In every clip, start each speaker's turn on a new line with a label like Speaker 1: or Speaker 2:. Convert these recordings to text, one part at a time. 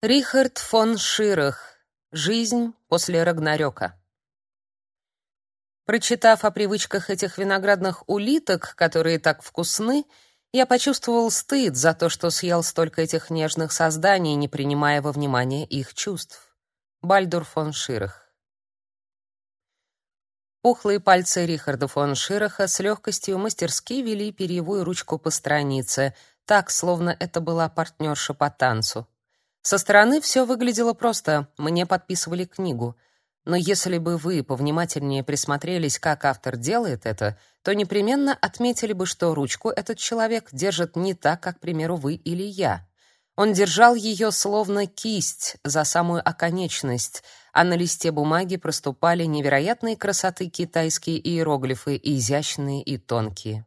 Speaker 1: Рихард фон Ширах. Жизнь после Рагнарёка. Прочитав о привычках этих виноградных улиток, которые так вкусны, я почувствовал стыд за то, что съел столько этих нежных созданий, не принимая во внимание их чувств. Бальдур фон Ширах. Пухлые пальцы Рихарда фон Шираха с легкостью мастерски вели перьевую ручку по странице, так, словно это была партнерша по танцу. Со стороны все выглядело просто, мне подписывали книгу. Но если бы вы повнимательнее присмотрелись, как автор делает это, то непременно отметили бы, что ручку этот человек держит не так, как, к примеру, вы или я. Он держал ее словно кисть за самую оконечность, а на листе бумаги проступали невероятные красоты китайские иероглифы, изящные и тонкие.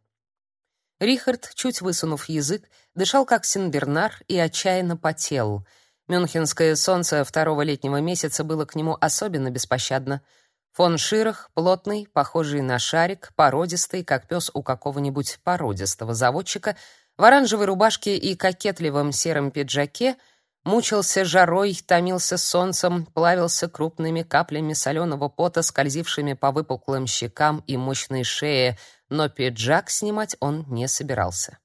Speaker 1: Рихард, чуть высунув язык, дышал как сенбернар и отчаянно потел — Мюнхенское солнце второго летнего месяца было к нему особенно беспощадно. Фон Ширах, плотный, похожий на шарик, породистый, как пес у какого-нибудь породистого заводчика, в оранжевой рубашке и кокетливом сером пиджаке, мучился жарой, томился солнцем, плавился крупными каплями соленого пота, скользившими по выпуклым щекам и мощной шее, но пиджак снимать он не собирался.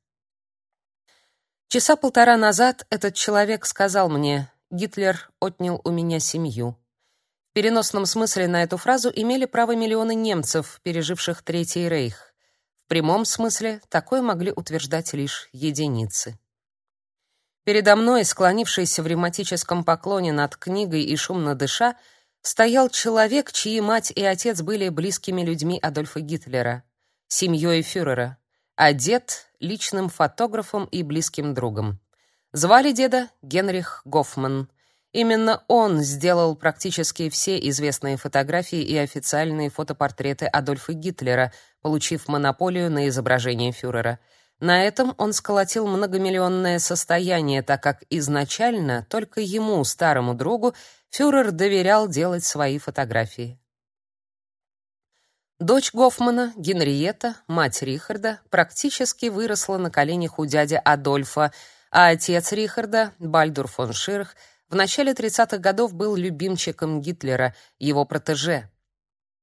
Speaker 1: Часа полтора назад этот человек сказал мне: "Гитлер отнял у меня семью". В переносном смысле на эту фразу имели право миллионы немцев, переживших Третий рейх. В прямом смысле такое могли утверждать лишь единицы. Передо мной, склонившийся в ревматическом поклоне над книгой и шумно дыша, стоял человек, чьи мать и отец были близкими людьми Адольфа Гитлера, семьей фюрера дед — личным фотографом и близким другом. Звали деда Генрих Гофман. Именно он сделал практически все известные фотографии и официальные фотопортреты Адольфа Гитлера, получив монополию на изображение фюрера. На этом он сколотил многомиллионное состояние, так как изначально только ему, старому другу, фюрер доверял делать свои фотографии. Дочь Гофмана, Генриетта, мать Рихарда, практически выросла на коленях у дяди Адольфа, а отец Рихарда, Бальдур фон Ширх, в начале 30-х годов был любимчиком Гитлера, его протеже.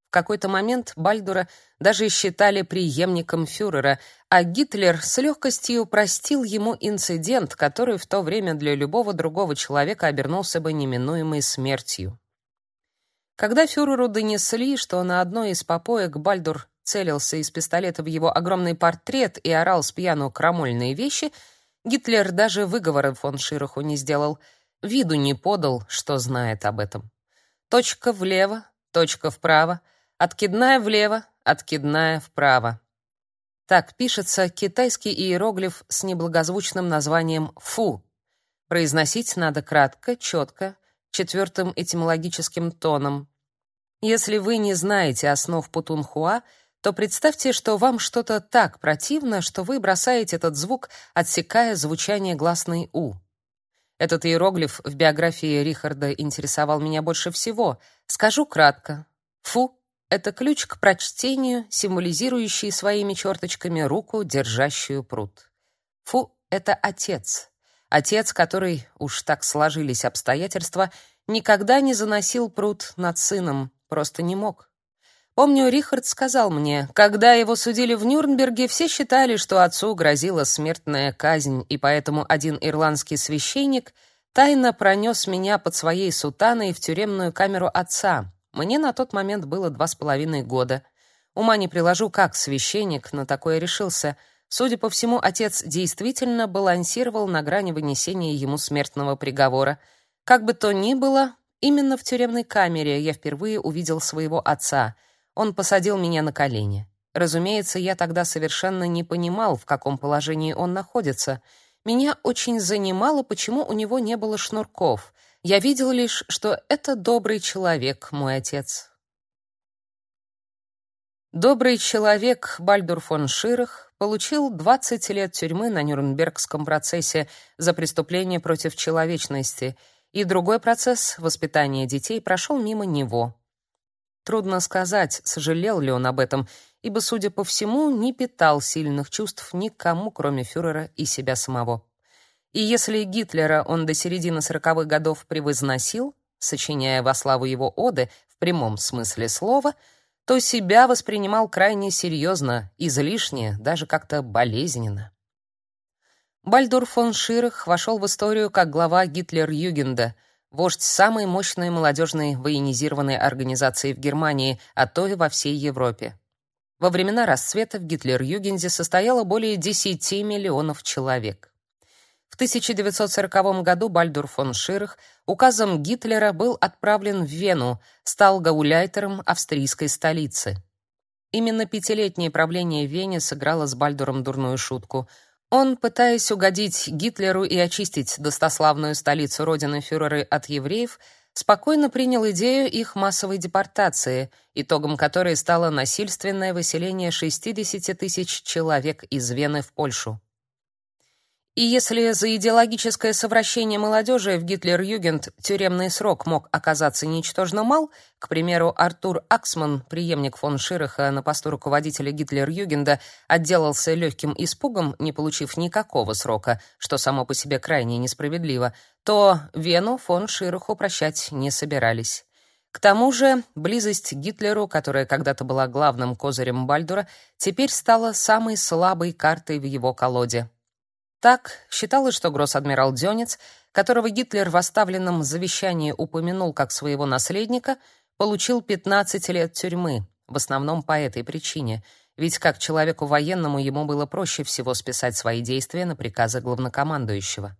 Speaker 1: В какой-то момент Бальдура даже считали преемником фюрера, а Гитлер с легкостью простил ему инцидент, который в то время для любого другого человека обернулся бы неминуемой смертью. Когда фюреру донесли, что на одной из попоек Бальдур целился из пистолета в его огромный портрет и орал с пьяну крамольные вещи, Гитлер даже выговора фон Широху не сделал, виду не подал, что знает об этом. Точка влево, точка вправо, откидная влево, откидная вправо. Так пишется китайский иероглиф с неблагозвучным названием «фу». Произносить надо кратко, четко, четвертым этимологическим тоном. Если вы не знаете основ путунхуа, то представьте, что вам что-то так противно, что вы бросаете этот звук, отсекая звучание гласной у. Этот иероглиф в биографии Рихарда интересовал меня больше всего. Скажу кратко. Фу это ключ к прочтению, символизирующий своими черточками руку, держащую пруд. Фу это отец. Отец, который, уж так сложились обстоятельства, никогда не заносил пруд над сыном, просто не мог. Помню, Рихард сказал мне, когда его судили в Нюрнберге, все считали, что отцу грозила смертная казнь, и поэтому один ирландский священник тайно пронес меня под своей сутаной в тюремную камеру отца. Мне на тот момент было два с половиной года. Ума не приложу, как священник на такое решился — Судя по всему, отец действительно балансировал на грани вынесения ему смертного приговора. Как бы то ни было, именно в тюремной камере я впервые увидел своего отца. Он посадил меня на колени. Разумеется, я тогда совершенно не понимал, в каком положении он находится. Меня очень занимало, почему у него не было шнурков. Я видел лишь, что это добрый человек, мой отец. Добрый человек Бальдур фон Ширах получил 20 лет тюрьмы на Нюрнбергском процессе за преступление против человечности, и другой процесс воспитания детей прошел мимо него. Трудно сказать, сожалел ли он об этом, ибо, судя по всему, не питал сильных чувств никому, кроме фюрера и себя самого. И если Гитлера он до середины сороковых годов превозносил, сочиняя во славу его оды в прямом смысле слова, то себя воспринимал крайне серьезно, излишне, даже как-то болезненно. Бальдур фон Ширах вошел в историю как глава Гитлер-Югенда, вождь самой мощной молодежной военизированной организации в Германии, а то и во всей Европе. Во времена расцвета в Гитлер-Югенде состояло более 10 миллионов человек. В 1940 году Бальдур фон Ширах указом Гитлера был отправлен в Вену, стал гауляйтером австрийской столицы. Именно пятилетнее правление в Вене сыграло с Бальдуром дурную шутку. Он, пытаясь угодить Гитлеру и очистить достославную столицу родины фюрера от евреев, спокойно принял идею их массовой депортации, итогом которой стало насильственное выселение 60 тысяч человек из Вены в Польшу. И если за идеологическое совращение молодежи в Гитлер-Югенд тюремный срок мог оказаться ничтожно мал, к примеру, Артур Аксман, преемник фон Шираха на посту руководителя Гитлер-Югенда, отделался легким испугом, не получив никакого срока, что само по себе крайне несправедливо, то Вену фон Шираху прощать не собирались. К тому же, близость Гитлеру, которая когда-то была главным козырем Бальдура, теперь стала самой слабой картой в его колоде. Так, считалось, что гросс-адмирал Дёнец, которого Гитлер в оставленном завещании упомянул как своего наследника, получил 15 лет тюрьмы, в основном по этой причине, ведь как человеку военному ему было проще всего списать свои действия на приказы главнокомандующего.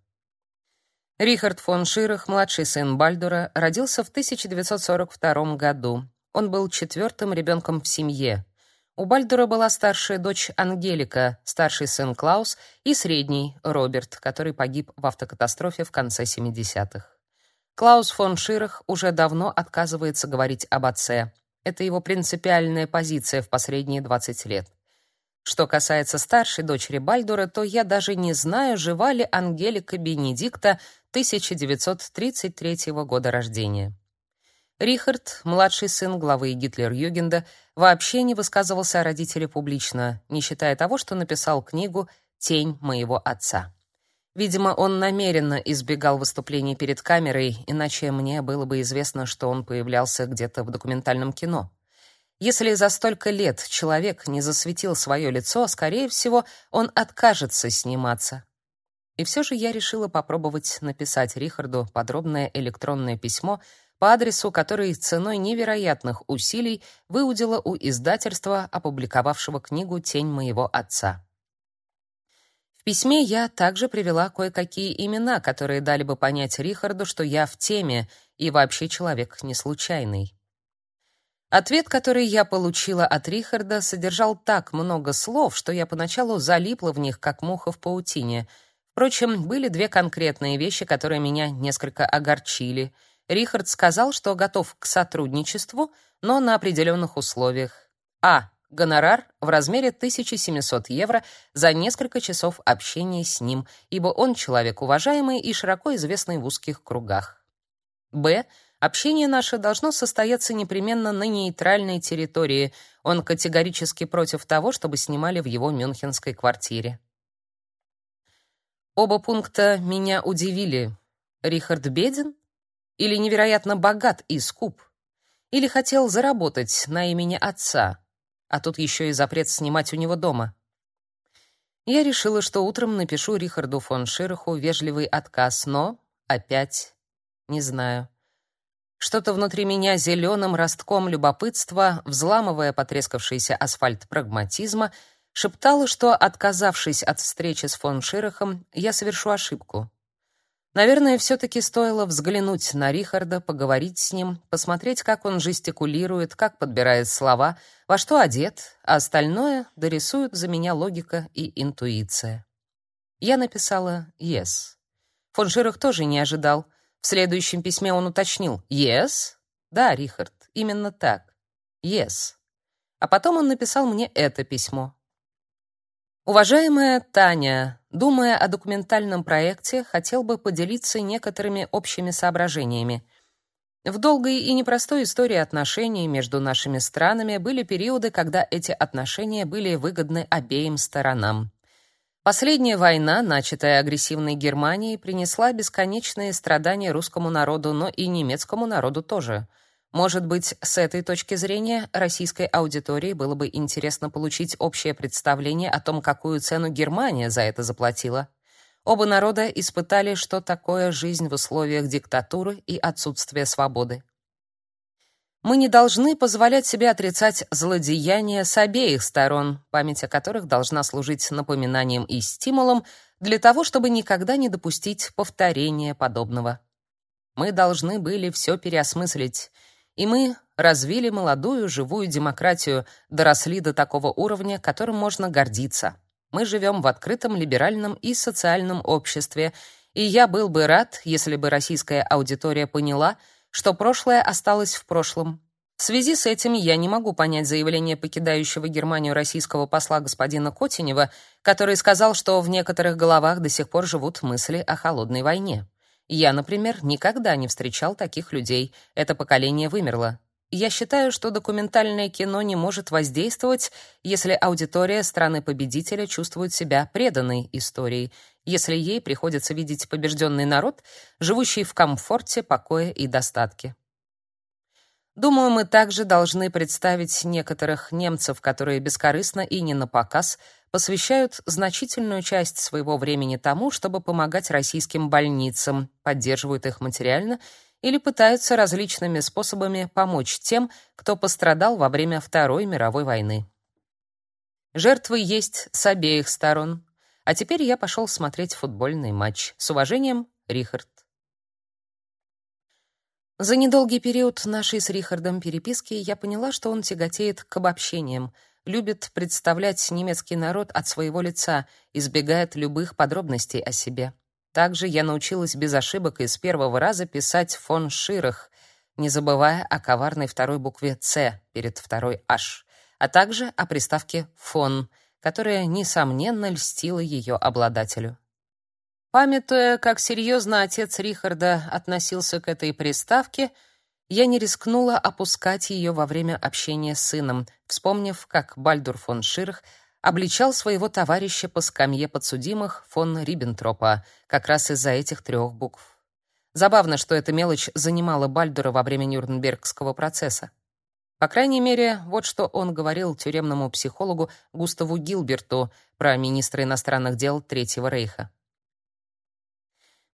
Speaker 1: Рихард фон Ширах, младший сын Бальдура, родился в 1942 году. Он был четвертым ребенком в семье, у Бальдура была старшая дочь Ангелика, старший сын Клаус и средний Роберт, который погиб в автокатастрофе в конце 70-х. Клаус фон Ширах уже давно отказывается говорить об отце. Это его принципиальная позиция в последние 20 лет. Что касается старшей дочери Бальдура, то я даже не знаю, жива ли Ангелика Бенедикта 1933 года рождения. Рихард, младший сын главы Гитлер-Югенда, вообще не высказывался о родителе публично, не считая того, что написал книгу «Тень моего отца». Видимо, он намеренно избегал выступлений перед камерой, иначе мне было бы известно, что он появлялся где-то в документальном кино. Если за столько лет человек не засветил свое лицо, скорее всего, он откажется сниматься. И все же я решила попробовать написать Рихарду подробное электронное письмо по адресу, который ценой невероятных усилий выудила у издательства, опубликовавшего книгу «Тень моего отца». В письме я также привела кое-какие имена, которые дали бы понять Рихарду, что я в теме и вообще человек не случайный. Ответ, который я получила от Рихарда, содержал так много слов, что я поначалу залипла в них, как муха в паутине. Впрочем, были две конкретные вещи, которые меня несколько огорчили — Рихард сказал, что готов к сотрудничеству, но на определенных условиях. А. Гонорар в размере 1700 евро за несколько часов общения с ним, ибо он человек уважаемый и широко известный в узких кругах. Б. Общение наше должно состояться непременно на нейтральной территории. Он категорически против того, чтобы снимали в его мюнхенской квартире. Оба пункта меня удивили. Рихард беден? Или невероятно богат и скуп? Или хотел заработать на имени отца? А тут еще и запрет снимать у него дома. Я решила, что утром напишу Рихарду фон Шираху вежливый отказ, но опять не знаю. Что-то внутри меня зеленым ростком любопытства, взламывая потрескавшийся асфальт прагматизма, шептало, что, отказавшись от встречи с фон Ширахом, я совершу ошибку. Наверное, все-таки стоило взглянуть на Рихарда, поговорить с ним, посмотреть, как он жестикулирует, как подбирает слова, во что одет, а остальное дорисуют за меня логика и интуиция. Я написала «yes». Фон Ширах тоже не ожидал. В следующем письме он уточнил «yes?» «Да, Рихард, именно так. Yes». А потом он написал мне это письмо. Уважаемая Таня, думая о документальном проекте, хотел бы поделиться некоторыми общими соображениями. В долгой и непростой истории отношений между нашими странами были периоды, когда эти отношения были выгодны обеим сторонам. Последняя война, начатая агрессивной Германией, принесла бесконечные страдания русскому народу, но и немецкому народу тоже. Может быть, с этой точки зрения российской аудитории было бы интересно получить общее представление о том, какую цену Германия за это заплатила. Оба народа испытали, что такое жизнь в условиях диктатуры и отсутствия свободы. Мы не должны позволять себе отрицать злодеяния с обеих сторон, память о которых должна служить напоминанием и стимулом для того, чтобы никогда не допустить повторения подобного. Мы должны были все переосмыслить, и мы развили молодую живую демократию, доросли до такого уровня, которым можно гордиться. Мы живем в открытом либеральном и социальном обществе, и я был бы рад, если бы российская аудитория поняла, что прошлое осталось в прошлом. В связи с этим я не могу понять заявление покидающего Германию российского посла господина Котенева, который сказал, что в некоторых головах до сих пор живут мысли о холодной войне. Я, например, никогда не встречал таких людей. Это поколение вымерло. Я считаю, что документальное кино не может воздействовать, если аудитория страны-победителя чувствует себя преданной истории, если ей приходится видеть побежденный народ, живущий в комфорте, покое и достатке. Думаю, мы также должны представить некоторых немцев, которые бескорыстно и не на показ посвящают значительную часть своего времени тому, чтобы помогать российским больницам, поддерживают их материально или пытаются различными способами помочь тем, кто пострадал во время Второй мировой войны. Жертвы есть с обеих сторон. А теперь я пошел смотреть футбольный матч. С уважением, Рихард. За недолгий период нашей с Рихардом переписки я поняла, что он тяготеет к обобщениям, любит представлять немецкий народ от своего лица, избегает любых подробностей о себе. Также я научилась без ошибок и с первого раза писать фон Ширах, не забывая о коварной второй букве «Ц» перед второй «H», а также о приставке «фон», которая, несомненно, льстила ее обладателю. Памятуя, как серьезно отец Рихарда относился к этой приставке, я не рискнула опускать ее во время общения с сыном, вспомнив, как Бальдур фон Ширх обличал своего товарища по скамье подсудимых фон Риббентропа как раз из-за этих трех букв. Забавно, что эта мелочь занимала Бальдура во время Нюрнбергского процесса. По крайней мере, вот что он говорил тюремному психологу Густаву Гилберту про министра иностранных дел Третьего рейха.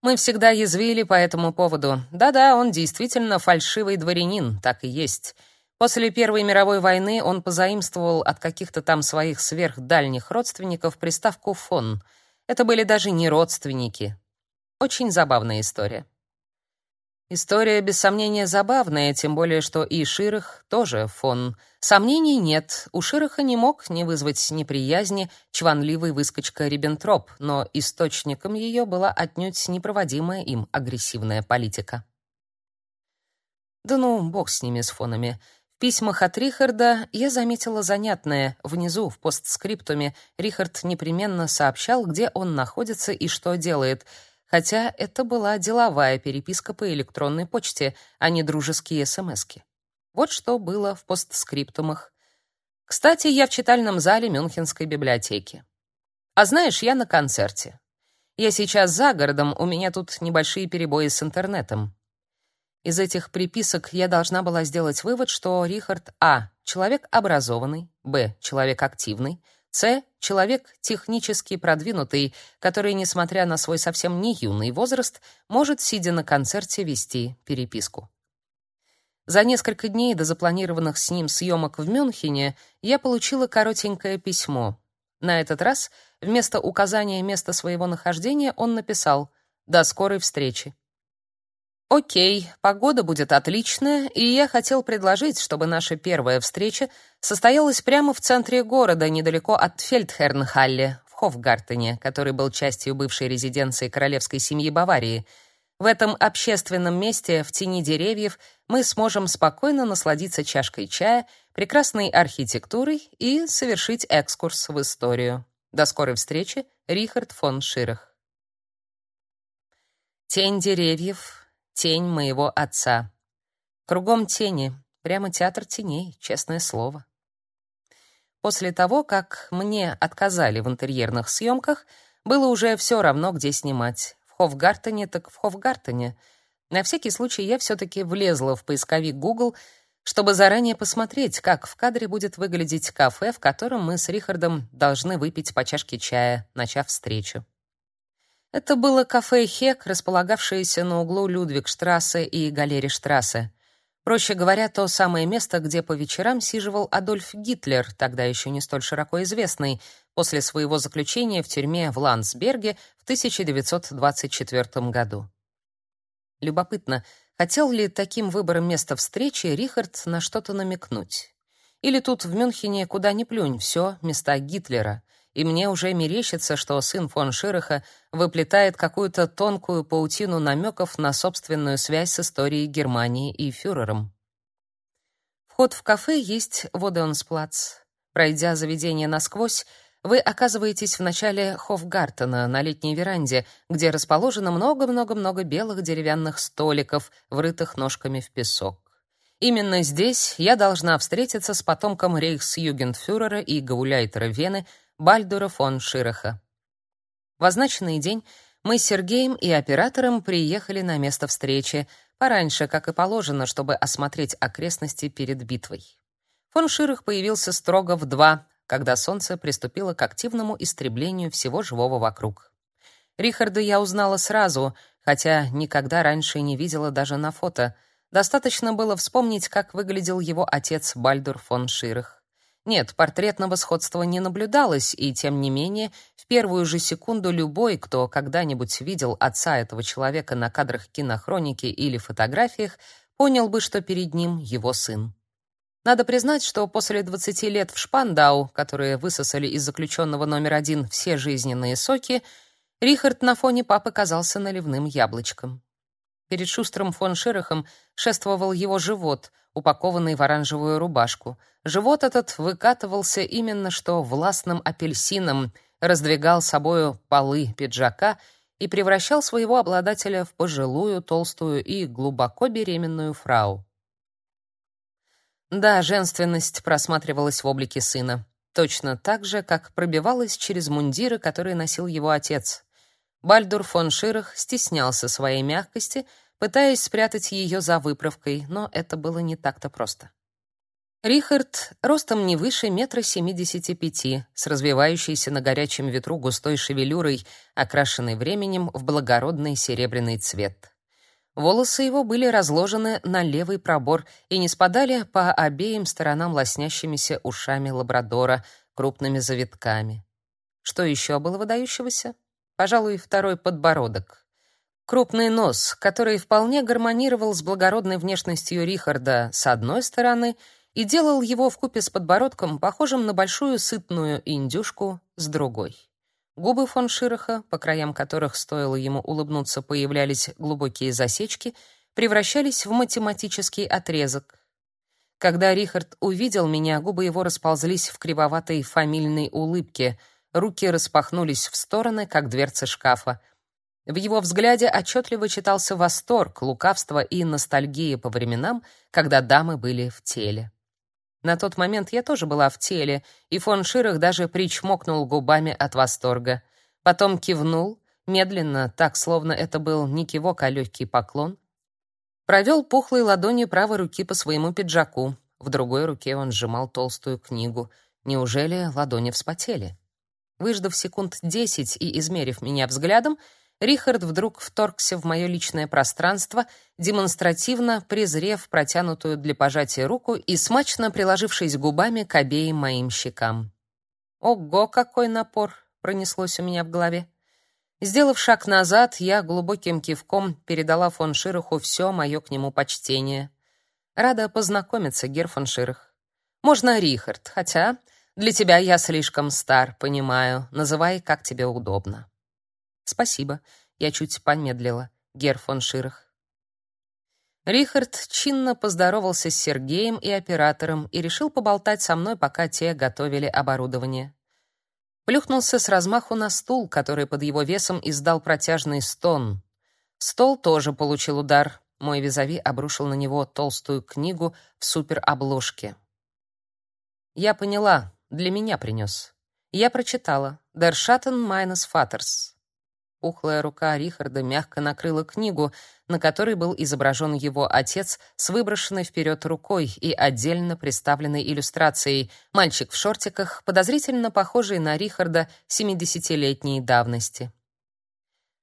Speaker 1: Мы всегда язвили по этому поводу. Да-да, он действительно фальшивый дворянин, так и есть. После Первой мировой войны он позаимствовал от каких-то там своих сверхдальних родственников приставку «фон». Это были даже не родственники. Очень забавная история. История, без сомнения, забавная, тем более, что и Ширах тоже фон. Сомнений нет, у Шираха не мог не вызвать неприязни чванливый выскочка Риббентроп, но источником ее была отнюдь непроводимая им агрессивная политика. Да ну, бог с ними, с фонами. В письмах от Рихарда я заметила занятное. Внизу, в постскриптуме, Рихард непременно сообщал, где он находится и что делает — хотя это была деловая переписка по электронной почте, а не дружеские смски. Вот что было в постскриптумах. Кстати, я в читальном зале Мюнхенской библиотеки. А знаешь, я на концерте. Я сейчас за городом, у меня тут небольшие перебои с интернетом. Из этих приписок я должна была сделать вывод, что Рихард А человек образованный, Б человек активный, с — человек технически продвинутый, который, несмотря на свой совсем не юный возраст, может, сидя на концерте, вести переписку. За несколько дней до запланированных с ним съемок в Мюнхене я получила коротенькое письмо. На этот раз вместо указания места своего нахождения он написал «До скорой встречи». Окей, погода будет отличная, и я хотел предложить, чтобы наша первая встреча состоялась прямо в центре города, недалеко от Фельдхернхалле, в Хофгартене, который был частью бывшей резиденции королевской семьи Баварии. В этом общественном месте, в тени деревьев, мы сможем спокойно насладиться чашкой чая, прекрасной архитектурой и совершить экскурс в историю. До скорой встречи, Рихард фон Ширах. Тень деревьев, тень моего отца. Кругом тени, прямо театр теней, честное слово. После того, как мне отказали в интерьерных съемках, было уже все равно, где снимать. В Хофгартене так в Хофгартене. На всякий случай я все таки влезла в поисковик Google, чтобы заранее посмотреть, как в кадре будет выглядеть кафе, в котором мы с Рихардом должны выпить по чашке чая, начав встречу. Это было кафе Хек, располагавшееся на углу Людвигштрассе и Галериштрассе. Проще говоря, то самое место, где по вечерам сиживал Адольф Гитлер, тогда еще не столь широко известный, после своего заключения в тюрьме в Ландсберге в 1924 году. Любопытно, хотел ли таким выбором места встречи Рихард на что-то намекнуть? Или тут в Мюнхене куда ни плюнь, все места Гитлера — и мне уже мерещится, что сын фон Широха выплетает какую-то тонкую паутину намеков на собственную связь с историей Германии и фюрером. Вход в кафе есть Водеонсплац. Пройдя заведение насквозь, вы оказываетесь в начале Хофгартена на летней веранде, где расположено много-много-много белых деревянных столиков, врытых ножками в песок. Именно здесь я должна встретиться с потомком рейхсюгендфюрера и гауляйтера Вены Бальдура фон Широха. В означенный день мы с Сергеем и оператором приехали на место встречи, пораньше, как и положено, чтобы осмотреть окрестности перед битвой. Фон Ширах появился строго в два, когда солнце приступило к активному истреблению всего живого вокруг. Рихарда я узнала сразу, хотя никогда раньше не видела даже на фото. Достаточно было вспомнить, как выглядел его отец Бальдур фон Ширах. Нет, портретного сходства не наблюдалось, и тем не менее, в первую же секунду любой, кто когда-нибудь видел отца этого человека на кадрах кинохроники или фотографиях, понял бы, что перед ним его сын. Надо признать, что после 20 лет в Шпандау, которые высосали из заключенного номер один все жизненные соки, Рихард на фоне папы казался наливным яблочком. Перед Шустром фон Широхом шествовал его живот, упакованный в оранжевую рубашку. Живот этот выкатывался именно что властным апельсином, раздвигал собою полы пиджака и превращал своего обладателя в пожилую, толстую и глубоко беременную фрау. Да, женственность просматривалась в облике сына, точно так же, как пробивалась через мундиры, которые носил его отец. Бальдур фон Ширах стеснялся своей мягкости, пытаясь спрятать ее за выправкой, но это было не так-то просто. Рихард ростом не выше метра семидесяти пяти, с развивающейся на горячем ветру густой шевелюрой, окрашенной временем в благородный серебряный цвет. Волосы его были разложены на левый пробор и не спадали по обеим сторонам лоснящимися ушами лабрадора, крупными завитками. Что еще было выдающегося? Пожалуй, второй подбородок. Крупный нос, который вполне гармонировал с благородной внешностью Рихарда с одной стороны и делал его вкупе с подбородком похожим на большую сытную индюшку с другой. Губы фон Широха, по краям которых стоило ему улыбнуться, появлялись глубокие засечки, превращались в математический отрезок. Когда Рихард увидел меня, губы его расползлись в кривоватой фамильной улыбке — руки распахнулись в стороны, как дверцы шкафа. В его взгляде отчетливо читался восторг, лукавство и ностальгия по временам, когда дамы были в теле. На тот момент я тоже была в теле, и фон Ширах даже причмокнул губами от восторга. Потом кивнул, медленно, так, словно это был не кивок, а легкий поклон. Провел пухлой ладонью правой руки по своему пиджаку. В другой руке он сжимал толстую книгу. Неужели ладони вспотели? Выждав секунд десять и измерив меня взглядом, Рихард вдруг вторгся в мое личное пространство, демонстративно презрев протянутую для пожатия руку и смачно приложившись губами к обеим моим щекам. «Ого, какой напор!» — пронеслось у меня в голове. Сделав шаг назад, я глубоким кивком передала фон Широху все мое к нему почтение. Рада познакомиться, Гер фон Широх. Можно Рихард, хотя для тебя я слишком стар, понимаю. Называй, как тебе удобно. Спасибо. Я чуть помедлила. Гер фон Ширах. Рихард чинно поздоровался с Сергеем и оператором и решил поболтать со мной, пока те готовили оборудование. Плюхнулся с размаху на стул, который под его весом издал протяжный стон. Стол тоже получил удар. Мой визави обрушил на него толстую книгу в суперобложке. Я поняла, для меня принес. Я прочитала «Der Schatten meines Vaters». Пухлая рука Рихарда мягко накрыла книгу, на которой был изображен его отец с выброшенной вперед рукой и отдельно представленной иллюстрацией мальчик в шортиках, подозрительно похожий на Рихарда семидесятилетней давности.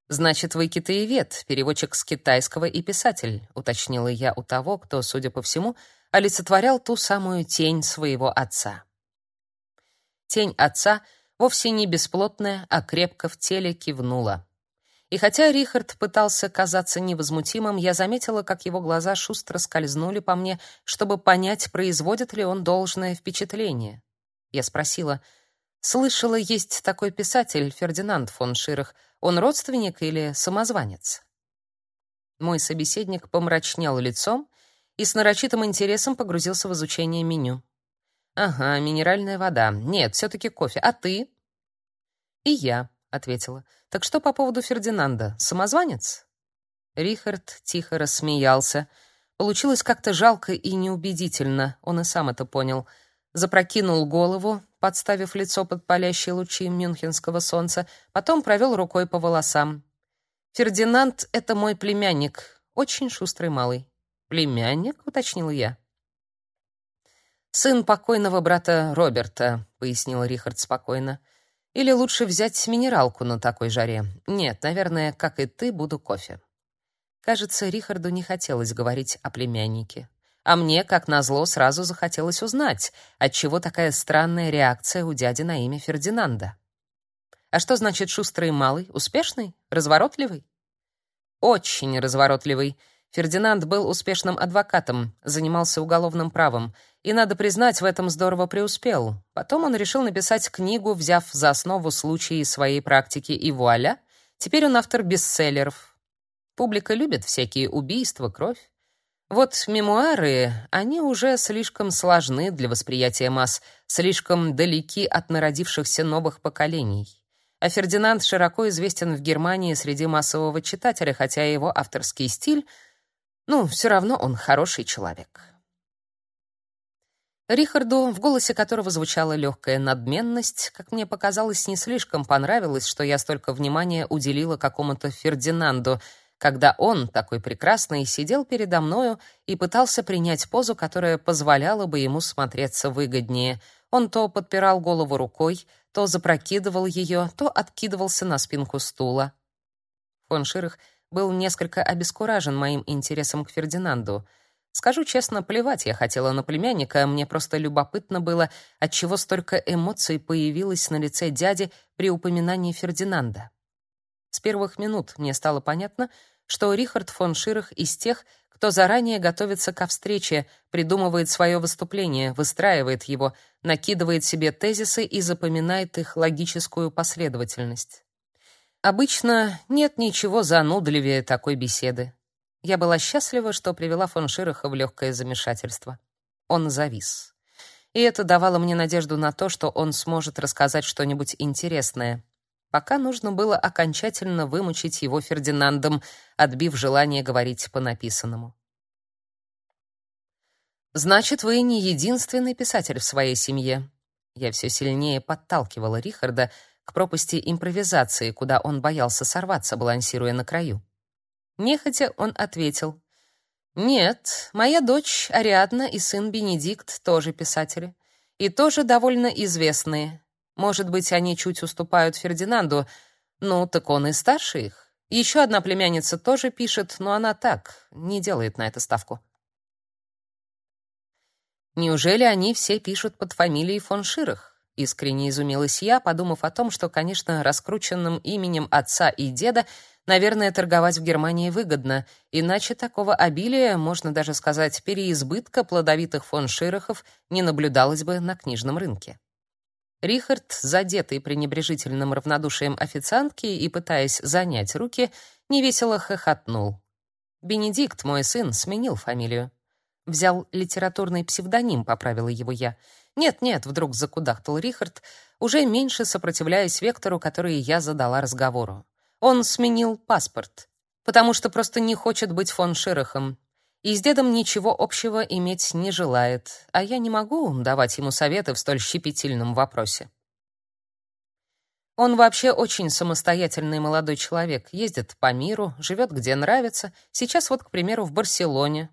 Speaker 1: Значит, вы китаевед, переводчик с китайского и писатель, уточнила я у того, кто, судя по всему, олицетворял ту самую тень своего отца. Тень отца вовсе не бесплотная, а крепко в теле кивнула. И хотя Рихард пытался казаться невозмутимым, я заметила, как его глаза шустро скользнули по мне, чтобы понять, производит ли он должное впечатление. Я спросила: "Слышала, есть такой писатель Фердинанд фон Ширах. Он родственник или самозванец?" Мой собеседник помрачнел лицом и с нарочитым интересом погрузился в изучение меню. Ага, минеральная вода. Нет, все таки кофе. А ты? И я, ответила. Так что по поводу Фердинанда? Самозванец? Рихард тихо рассмеялся. Получилось как-то жалко и неубедительно. Он и сам это понял. Запрокинул голову, подставив лицо под палящие лучи мюнхенского солнца, потом провел рукой по волосам. Фердинанд это мой племянник, очень шустрый малый. Племянник, уточнил я. Сын покойного брата Роберта, пояснил Рихард спокойно. Или лучше взять минералку на такой жаре? Нет, наверное, как и ты, буду кофе. Кажется, Рихарду не хотелось говорить о племяннике. А мне, как назло, сразу захотелось узнать, отчего такая странная реакция у дяди на имя Фердинанда. А что значит шустрый малый? Успешный? Разворотливый? Очень разворотливый. Фердинанд был успешным адвокатом, занимался уголовным правом, и, надо признать, в этом здорово преуспел. Потом он решил написать книгу, взяв за основу случаи своей практики, и вуаля, теперь он автор бестселлеров. Публика любит всякие убийства, кровь. Вот мемуары, они уже слишком сложны для восприятия масс, слишком далеки от народившихся новых поколений. А Фердинанд широко известен в Германии среди массового читателя, хотя его авторский стиль, ну, все равно он хороший человек. Рихарду, в голосе которого звучала легкая надменность, как мне показалось, не слишком понравилось, что я столько внимания уделила какому-то Фердинанду, когда он, такой прекрасный, сидел передо мною и пытался принять позу, которая позволяла бы ему смотреться выгоднее. Он то подпирал голову рукой, то запрокидывал ее, то откидывался на спинку стула. Фон Ширах был несколько обескуражен моим интересом к Фердинанду — Скажу честно, плевать я хотела на племянника, мне просто любопытно было, отчего столько эмоций появилось на лице дяди при упоминании Фердинанда. С первых минут мне стало понятно, что Рихард фон Ширах из тех, кто заранее готовится ко встрече, придумывает свое выступление, выстраивает его, накидывает себе тезисы и запоминает их логическую последовательность. Обычно нет ничего занудливее такой беседы. Я была счастлива, что привела фон Широха в легкое замешательство. Он завис. И это давало мне надежду на то, что он сможет рассказать что-нибудь интересное. Пока нужно было окончательно вымучить его Фердинандом, отбив желание говорить по написанному. Значит, вы не единственный писатель в своей семье. Я все сильнее подталкивала Рихарда к пропасти импровизации, куда он боялся сорваться, балансируя на краю. Нехотя он ответил: "Нет, моя дочь Ариадна и сын Бенедикт тоже писатели, и тоже довольно известные. Может быть, они чуть уступают Фердинанду, ну так он и старше их. Еще одна племянница тоже пишет, но она так, не делает на это ставку. Неужели они все пишут под фамилией фон Ширах? Искренне изумилась я, подумав о том, что, конечно, раскрученным именем отца и деда Наверное, торговать в Германии выгодно, иначе такого обилия, можно даже сказать, переизбытка плодовитых фон Ширахов не наблюдалось бы на книжном рынке. Рихард, задетый пренебрежительным равнодушием официантки и пытаясь занять руки, невесело хохотнул. Бенедикт, мой сын, сменил фамилию. Взял литературный псевдоним, поправила его я. Нет-нет, вдруг закудахтал Рихард, уже меньше сопротивляясь вектору, который я задала разговору. Он сменил паспорт, потому что просто не хочет быть фон Ширахом. и с дедом ничего общего иметь не желает, а я не могу давать ему советы в столь щепетильном вопросе. Он вообще очень самостоятельный молодой человек, ездит по миру, живет где нравится. Сейчас вот, к примеру, в Барселоне.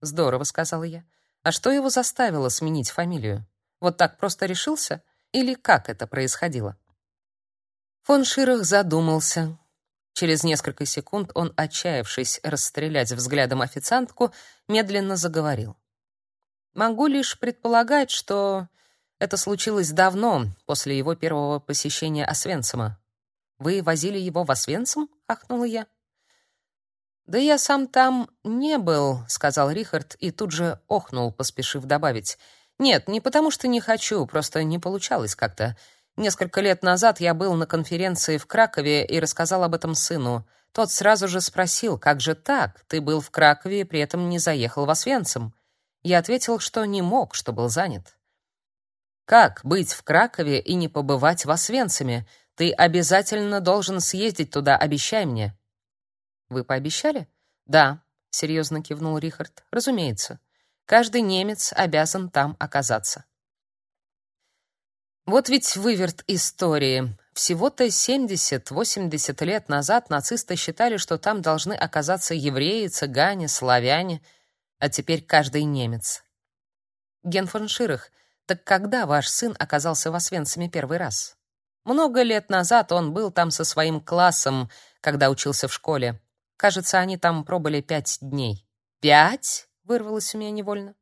Speaker 1: Здорово, сказала я. А что его заставило сменить фамилию? Вот так просто решился или как это происходило? Фон Ширах задумался. Через несколько секунд он, отчаявшись расстрелять взглядом официантку, медленно заговорил. Могу лишь предполагать, что это случилось давно, после его первого посещения Освенцима. Вы возили его в Освенцим? ахнула я. Да я сам там не был, сказал Рихард и тут же охнул, поспешив добавить: "Нет, не потому что не хочу, просто не получалось как-то. Несколько лет назад я был на конференции в Кракове и рассказал об этом сыну. Тот сразу же спросил: "Как же так? Ты был в Кракове при этом не заехал в Освенцим?" Я ответил, что не мог, что был занят. Как быть в Кракове и не побывать в Освенциме? Ты обязательно должен съездить туда, обещай мне. Вы пообещали? Да, серьезно кивнул Рихард. Разумеется. Каждый немец обязан там оказаться. Вот ведь выверт истории. Всего-то 70-80 лет назад нацисты считали, что там должны оказаться евреи, цыгане, славяне, а теперь каждый немец. Ген фон Ширах — так когда ваш сын оказался в Освенциме первый раз? Много лет назад он был там со своим классом, когда учился в школе. Кажется, они там пробыли пять дней. Пять? Вырвалось у меня невольно.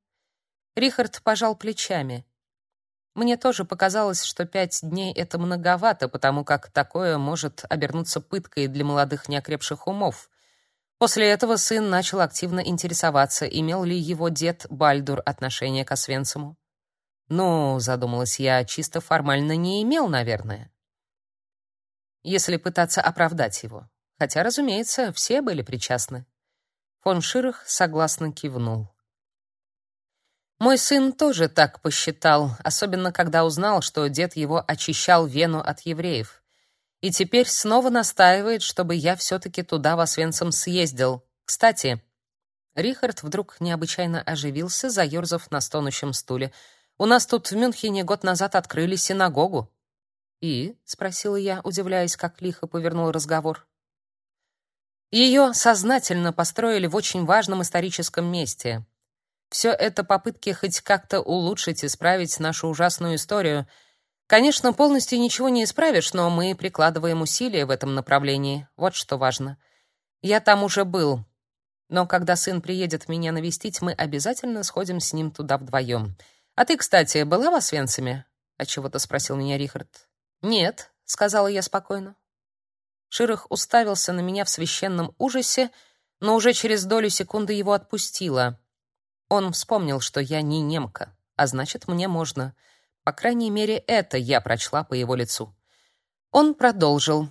Speaker 1: Рихард пожал плечами. Мне тоже показалось, что пять дней это многовато, потому как такое может обернуться пыткой для молодых неокрепших умов. После этого сын начал активно интересоваться, имел ли его дед Бальдур отношение к Освенциму. Ну, задумалась я, чисто формально не имел, наверное. Если пытаться оправдать его. Хотя, разумеется, все были причастны. Фон Ширах согласно кивнул. Мой сын тоже так посчитал, особенно когда узнал, что дед его очищал Вену от евреев. И теперь снова настаивает, чтобы я все-таки туда в Освенцим съездил. Кстати, Рихард вдруг необычайно оживился, заерзав на стонущем стуле — у нас тут в Мюнхене год назад открыли синагогу. И, спросила я, удивляясь, как лихо повернул разговор. Ее сознательно построили в очень важном историческом месте. Все это попытки хоть как-то улучшить, исправить нашу ужасную историю. Конечно, полностью ничего не исправишь, но мы прикладываем усилия в этом направлении. Вот что важно. Я там уже был. Но когда сын приедет меня навестить, мы обязательно сходим с ним туда вдвоем. А ты, кстати, была в Освенциме? От чего-то спросил меня Рихард. Нет, сказала я спокойно. Ширах уставился на меня в священном ужасе, но уже через долю секунды его отпустило. Он вспомнил, что я не немка, а значит, мне можно. По крайней мере, это я прочла по его лицу. Он продолжил.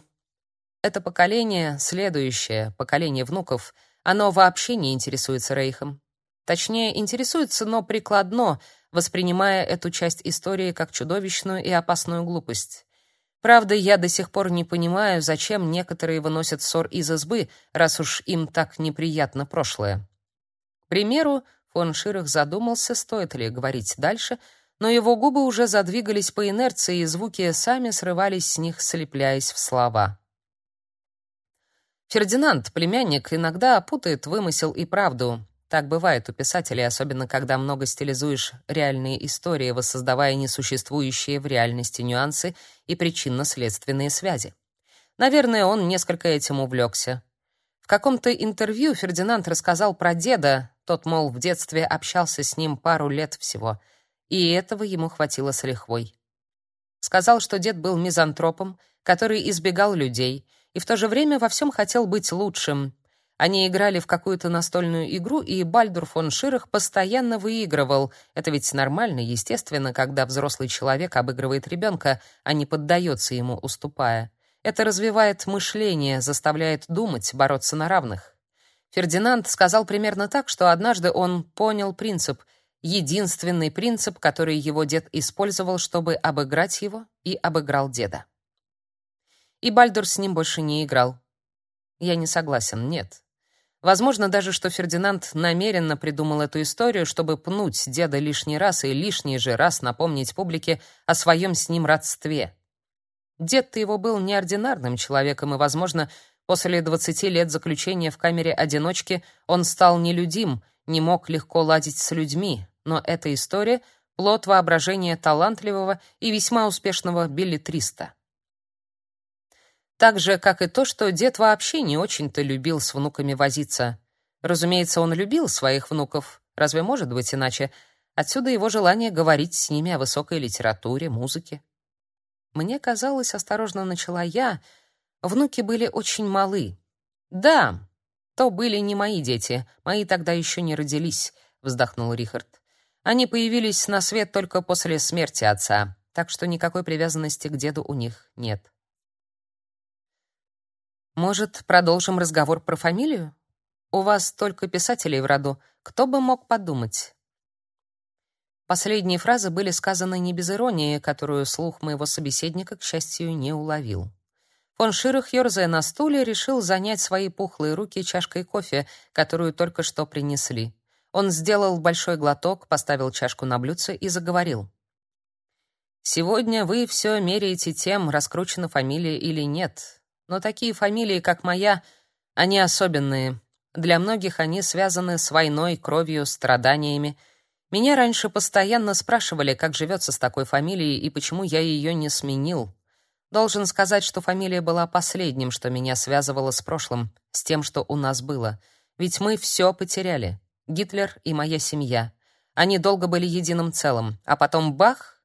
Speaker 1: Это поколение, следующее поколение внуков, оно вообще не интересуется Рейхом. Точнее, интересуется, но прикладно, воспринимая эту часть истории как чудовищную и опасную глупость. Правда, я до сих пор не понимаю, зачем некоторые выносят ссор из избы, раз уж им так неприятно прошлое. К примеру, фон Ширах задумался, стоит ли говорить дальше, но его губы уже задвигались по инерции, и звуки сами срывались с них, слепляясь в слова. Фердинанд, племянник, иногда путает вымысел и правду. Так бывает у писателей, особенно когда много стилизуешь реальные истории, воссоздавая несуществующие в реальности нюансы и причинно-следственные связи. Наверное, он несколько этим увлекся. В каком-то интервью Фердинанд рассказал про деда, тот, мол, в детстве общался с ним пару лет всего, и этого ему хватило с лихвой. Сказал, что дед был мизантропом, который избегал людей, и в то же время во всем хотел быть лучшим, они играли в какую-то настольную игру, и Бальдур фон Ширах постоянно выигрывал. Это ведь нормально, естественно, когда взрослый человек обыгрывает ребенка, а не поддается ему, уступая. Это развивает мышление, заставляет думать, бороться на равных. Фердинанд сказал примерно так, что однажды он понял принцип, единственный принцип, который его дед использовал, чтобы обыграть его, и обыграл деда. И Бальдур с ним больше не играл. Я не согласен, нет. Возможно даже, что Фердинанд намеренно придумал эту историю, чтобы пнуть деда лишний раз и лишний же раз напомнить публике о своем с ним родстве. Дед-то его был неординарным человеком, и, возможно, после 20 лет заключения в камере одиночки он стал нелюдим, не мог легко ладить с людьми, но эта история — плод воображения талантливого и весьма успешного билетриста. Так же, как и то, что дед вообще не очень-то любил с внуками возиться. Разумеется, он любил своих внуков. Разве может быть иначе? Отсюда его желание говорить с ними о высокой литературе, музыке. Мне казалось, осторожно начала я, внуки были очень малы. Да, то были не мои дети, мои тогда еще не родились, вздохнул Рихард. Они появились на свет только после смерти отца, так что никакой привязанности к деду у них нет. Может, продолжим разговор про фамилию? У вас только писателей в роду. Кто бы мог подумать? Последние фразы были сказаны не без иронии, которую слух моего собеседника, к счастью, не уловил. Фон Ширах, ерзая на стуле, решил занять свои пухлые руки чашкой кофе, которую только что принесли. Он сделал большой глоток, поставил чашку на блюдце и заговорил. «Сегодня вы все меряете тем, раскручена фамилия или нет. Но такие фамилии, как моя, они особенные. Для многих они связаны с войной, кровью, страданиями. Меня раньше постоянно спрашивали, как живется с такой фамилией и почему я ее не сменил. Должен сказать, что фамилия была последним, что меня связывало с прошлым, с тем, что у нас было. Ведь мы все потеряли. Гитлер и моя семья. Они долго были единым целым, а потом бах,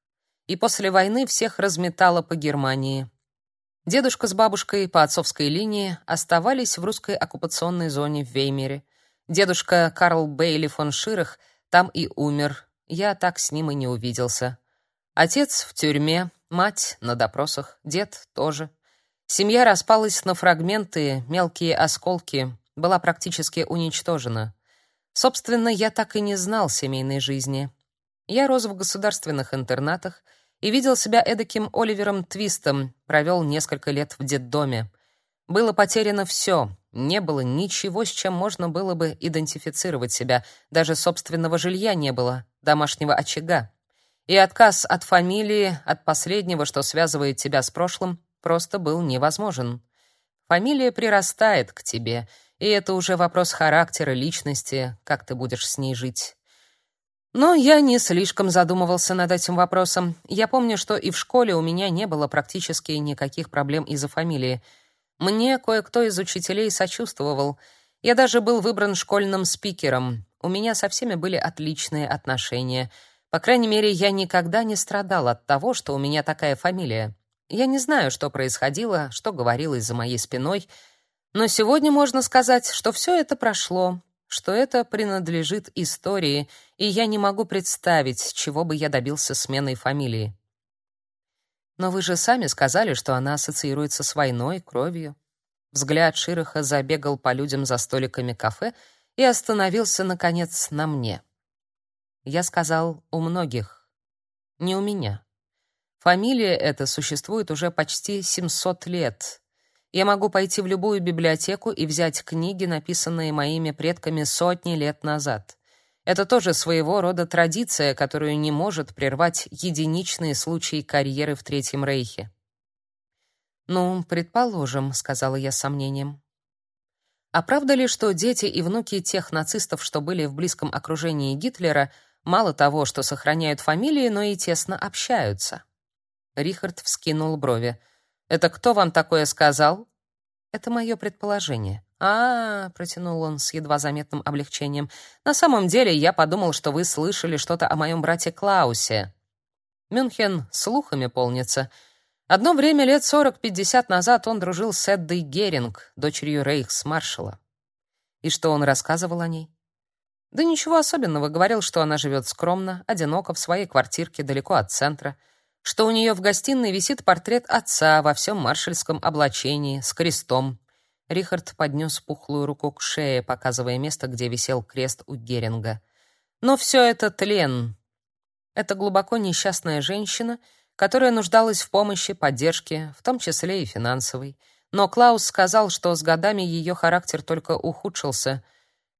Speaker 1: и после войны всех разметало по Германии. Дедушка с бабушкой по отцовской линии оставались в русской оккупационной зоне в Веймере. Дедушка Карл Бейли фон Ширах там и умер. Я так с ним и не увиделся. Отец в тюрьме, мать на допросах, дед тоже. Семья распалась на фрагменты, мелкие осколки, была практически уничтожена. Собственно, я так и не знал семейной жизни. Я рос в государственных интернатах, и видел себя эдаким Оливером Твистом, провел несколько лет в детдоме. Было потеряно все, не было ничего, с чем можно было бы идентифицировать себя, даже собственного жилья не было, домашнего очага. И отказ от фамилии, от последнего, что связывает тебя с прошлым, просто был невозможен. Фамилия прирастает к тебе, и это уже вопрос характера, личности, как ты будешь с ней жить. Но я не слишком задумывался над этим вопросом. Я помню, что и в школе у меня не было практически никаких проблем из-за фамилии. Мне кое-кто из учителей сочувствовал. Я даже был выбран школьным спикером. У меня со всеми были отличные отношения. По крайней мере, я никогда не страдал от того, что у меня такая фамилия. Я не знаю, что происходило, что говорилось за моей спиной, но сегодня можно сказать, что все это прошло, что это принадлежит истории, и я не могу представить, чего бы я добился сменой фамилии. Но вы же сами сказали, что она ассоциируется с войной, кровью. Взгляд Широха забегал по людям за столиками кафе и остановился наконец на мне. Я сказал: "У многих, не у меня. Фамилия эта существует уже почти 700 лет, я могу пойти в любую библиотеку и взять книги, написанные моими предками сотни лет назад. Это тоже своего рода традиция, которую не может прервать единичные случаи карьеры в Третьем Рейхе. «Ну, предположим», — сказала я с сомнением. «А правда ли, что дети и внуки тех нацистов, что были в близком окружении Гитлера, мало того, что сохраняют фамилии, но и тесно общаются?» Рихард вскинул брови. Это кто вам такое сказал? Это мое предположение. А, -а, -а протянул он с едва заметным облегчением. На самом деле, я подумал, что вы слышали что-то о моем брате Клаусе. Мюнхен слухами полнится. Одно время лет сорок-пятьдесят назад он дружил с Эддой Геринг, дочерью рейхсмаршала. И что он рассказывал о ней? Да ничего особенного, говорил, что она живет скромно, одиноко в своей квартирке далеко от центра что у нее в гостиной висит портрет отца во всем маршальском облачении с крестом. Рихард поднес пухлую руку к шее, показывая место, где висел крест у Геринга. Но все это тлен. Это глубоко несчастная женщина, которая нуждалась в помощи, поддержке, в том числе и финансовой. но Клаус сказал, что с годами ее характер только ухудшился.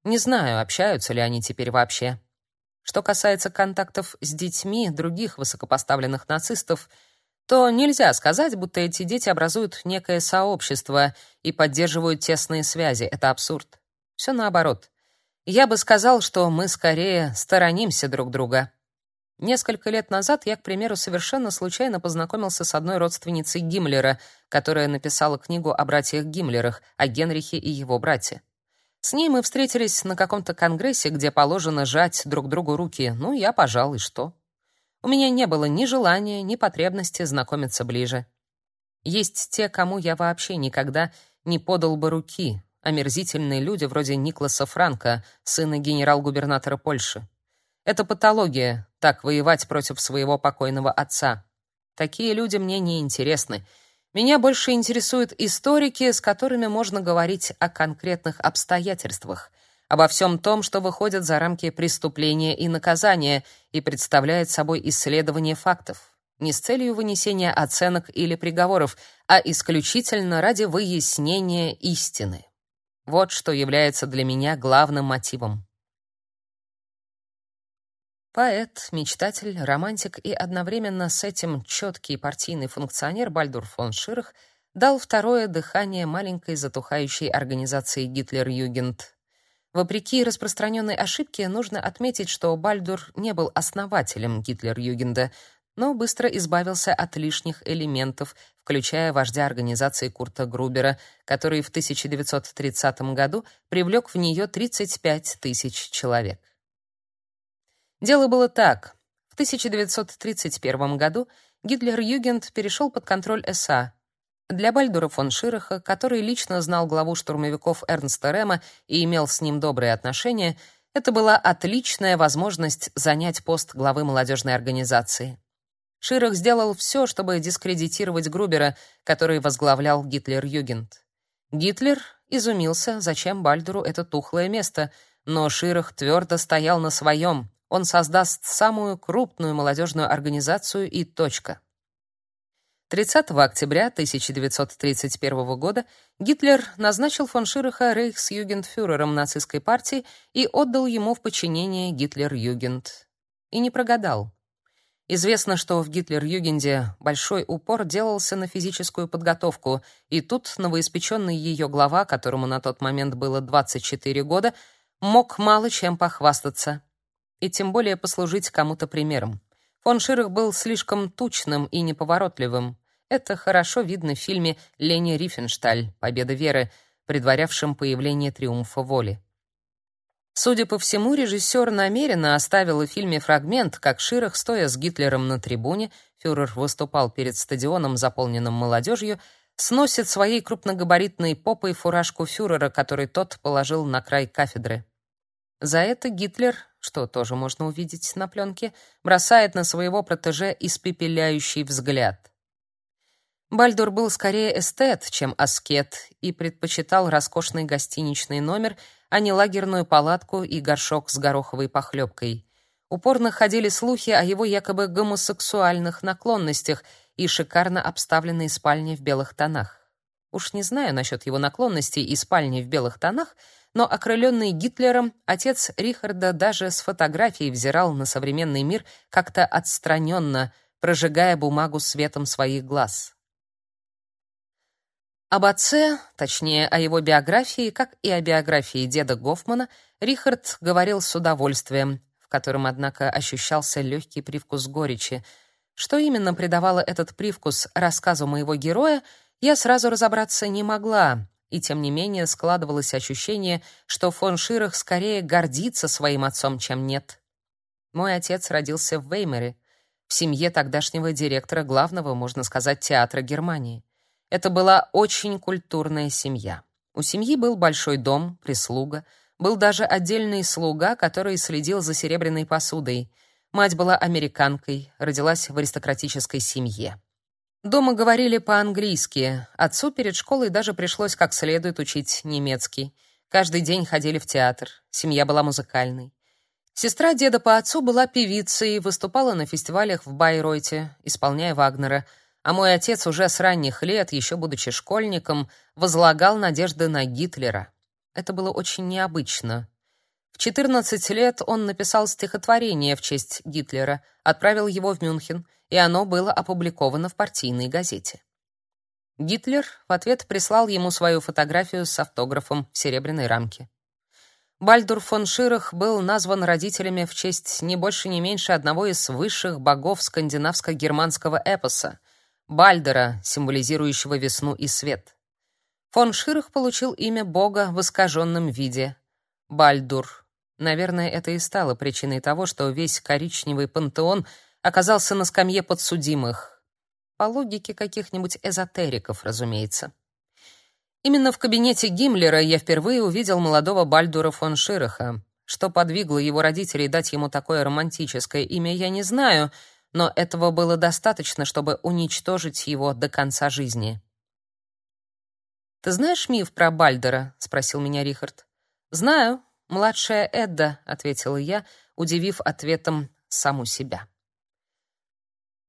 Speaker 1: Не знаю, общаются ли они теперь вообще. Что касается контактов с детьми других высокопоставленных нацистов, то нельзя сказать, будто эти дети образуют некое сообщество и поддерживают тесные связи. Это абсурд. Все наоборот. Я бы сказал, что мы скорее сторонимся друг друга. Несколько лет назад я, к примеру, совершенно случайно познакомился с одной родственницей Гиммлера, которая написала книгу о братьях Гиммлерах, о Генрихе и его брате. С ней мы встретились на каком-то конгрессе, где положено жать друг другу руки. Ну, я пожал, и что? У меня не было ни желания, ни потребности знакомиться ближе. Есть те, кому я вообще никогда не подал бы руки, омерзительные люди вроде Никласа Франка, сына генерал-губернатора Польши. Это патология так воевать против своего покойного отца. Такие люди мне не интересны. Меня больше интересуют историки, с которыми можно говорить о конкретных обстоятельствах, обо всем том, что выходит за рамки преступления и наказания и представляет собой исследование фактов, не с целью вынесения оценок или приговоров, а исключительно ради выяснения истины. Вот что является для меня главным мотивом. Поэт, мечтатель, романтик и одновременно с этим четкий партийный функционер Бальдур фон Ширах дал второе дыхание маленькой затухающей организации Гитлер-Югент. Вопреки распространенной ошибке, нужно отметить, что Бальдур не был основателем Гитлер-Югенда, но быстро избавился от лишних элементов, включая вождя организации Курта Грубера, который в 1930 году привлек в нее 35 тысяч человек. Дело было так. В 1931 году Гитлер-Югент перешел под контроль СА. Для Бальдура фон Шираха, который лично знал главу штурмовиков Эрнста Рема и имел с ним добрые отношения, это была отличная возможность занять пост главы молодежной организации. Ширах сделал все, чтобы дискредитировать Грубера, который возглавлял Гитлер-Югент. Гитлер изумился, зачем Бальдуру это тухлое место, но Ширах твердо стоял на своем он создаст самую крупную молодежную организацию и точка. 30 октября 1931 года Гитлер назначил фон Шираха рейхсюгендфюрером нацистской партии и отдал ему в подчинение Гитлер-Югент. И не прогадал. Известно, что в Гитлер-Югенде большой упор делался на физическую подготовку, и тут новоиспеченный ее глава, которому на тот момент было 24 года, мог мало чем похвастаться и тем более послужить кому-то примером. Фон Ширах был слишком тучным и неповоротливым. Это хорошо видно в фильме Лени Рифеншталь «Победа веры», предварявшем появление триумфа воли. Судя по всему, режиссер намеренно оставил в фильме фрагмент, как Ширах, стоя с Гитлером на трибуне, фюрер выступал перед стадионом, заполненным молодежью, сносит своей крупногабаритной попой фуражку фюрера, который тот положил на край кафедры. За это Гитлер что тоже можно увидеть на пленке, бросает на своего протеже испепеляющий взгляд. Бальдур был скорее эстет, чем аскет, и предпочитал роскошный гостиничный номер, а не лагерную палатку и горшок с гороховой похлебкой. Упорно ходили слухи о его якобы гомосексуальных наклонностях и шикарно обставленной спальне в белых тонах. Уж не знаю насчет его наклонностей и спальни в белых тонах, но окрыленный Гитлером, отец Рихарда даже с фотографией взирал на современный мир как-то отстраненно, прожигая бумагу светом своих глаз. Об отце, точнее, о его биографии, как и о биографии деда Гофмана, Рихард говорил с удовольствием, в котором, однако, ощущался легкий привкус горечи. Что именно придавало этот привкус рассказу моего героя, я сразу разобраться не могла, и тем не менее складывалось ощущение, что фон Ширах скорее гордится своим отцом, чем нет. Мой отец родился в Веймере, в семье тогдашнего директора главного, можно сказать, театра Германии. Это была очень культурная семья. У семьи был большой дом, прислуга, был даже отдельный слуга, который следил за серебряной посудой. Мать была американкой, родилась в аристократической семье. Дома говорили по-английски. Отцу перед школой даже пришлось как следует учить немецкий. Каждый день ходили в театр. Семья была музыкальной. Сестра деда по отцу была певицей, выступала на фестивалях в Байройте, исполняя Вагнера, а мой отец уже с ранних лет, еще будучи школьником, возлагал надежды на Гитлера. Это было очень необычно. В 14 лет он написал стихотворение в честь Гитлера, отправил его в Мюнхен, и оно было опубликовано в партийной газете. Гитлер в ответ прислал ему свою фотографию с автографом в серебряной рамке. Бальдур фон Ширах был назван родителями в честь не больше не меньше одного из высших богов скандинавско-германского эпоса Бальдера, символизирующего весну и свет. Фон Ширах получил имя бога в искаженном виде Бальдур. Наверное, это и стало причиной того, что весь коричневый пантеон оказался на скамье подсудимых. По логике каких-нибудь эзотериков, разумеется. Именно в кабинете Гиммлера я впервые увидел молодого Бальдура фон Шираха. Что подвигло его родителей дать ему такое романтическое имя, я не знаю — но этого было достаточно, чтобы уничтожить его до конца жизни. «Ты знаешь миф про Бальдера?» — спросил меня Рихард. «Знаю. Младшая Эдда», — ответила я, удивив ответом саму себя.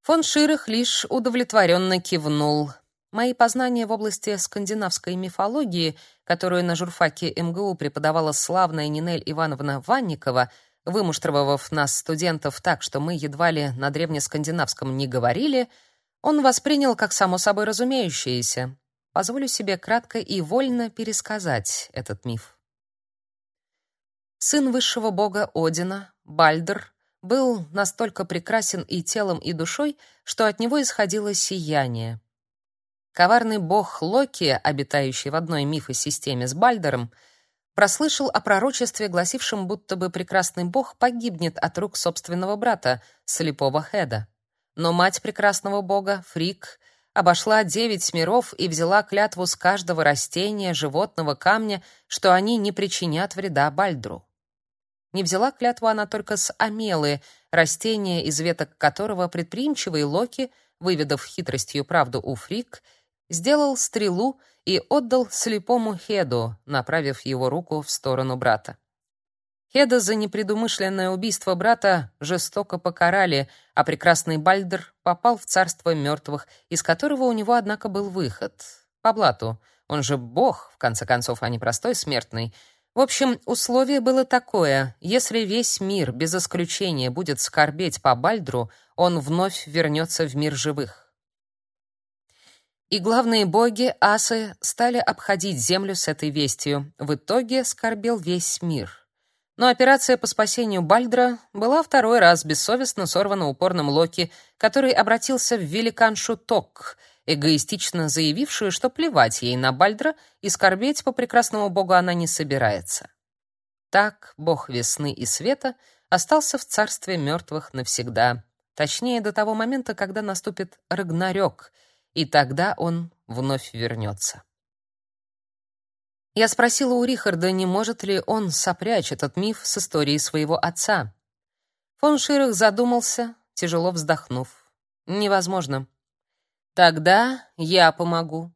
Speaker 1: Фон Ширах лишь удовлетворенно кивнул. Мои познания в области скандинавской мифологии, которую на журфаке МГУ преподавала славная Нинель Ивановна Ванникова, — вымуштровав нас, студентов, так, что мы едва ли на древнескандинавском не говорили, он воспринял как само собой разумеющееся. Позволю себе кратко и вольно пересказать этот миф. Сын высшего бога Одина, Бальдр, был настолько прекрасен и телом, и душой, что от него исходило сияние. Коварный бог Локи, обитающий в одной мифосистеме с Бальдером, — прослышал о пророчестве, гласившем, будто бы прекрасный бог погибнет от рук собственного брата, слепого Хеда. Но мать прекрасного бога, Фрик, обошла девять миров и взяла клятву с каждого растения, животного, камня, что они не причинят вреда Бальдру. Не взяла клятву она только с амелы, растения, из веток которого предприимчивый Локи, выведав хитростью правду у Фрик, сделал стрелу и отдал слепому Хеду, направив его руку в сторону брата. Хеда за непредумышленное убийство брата жестоко покарали, а прекрасный Бальдер попал в царство мертвых, из которого у него, однако, был выход. По блату. Он же бог, в конце концов, а не простой смертный. В общем, условие было такое. Если весь мир, без исключения, будет скорбеть по Бальдру, он вновь вернется в мир живых. И главные боги, асы, стали обходить землю с этой вестью. В итоге скорбел весь мир. Но операция по спасению Бальдра была второй раз бессовестно сорвана упорным Локи, который обратился в великаншу Ток, эгоистично заявившую, что плевать ей на Бальдра и скорбеть по прекрасному богу она не собирается. Так бог весны и света остался в царстве мертвых навсегда, точнее до того момента, когда наступит Рагнарёк — и тогда он вновь вернется. Я спросила у Рихарда, не может ли он сопрячь этот миф с историей своего отца. Фон Ширах задумался, тяжело вздохнув. Невозможно. Тогда я помогу.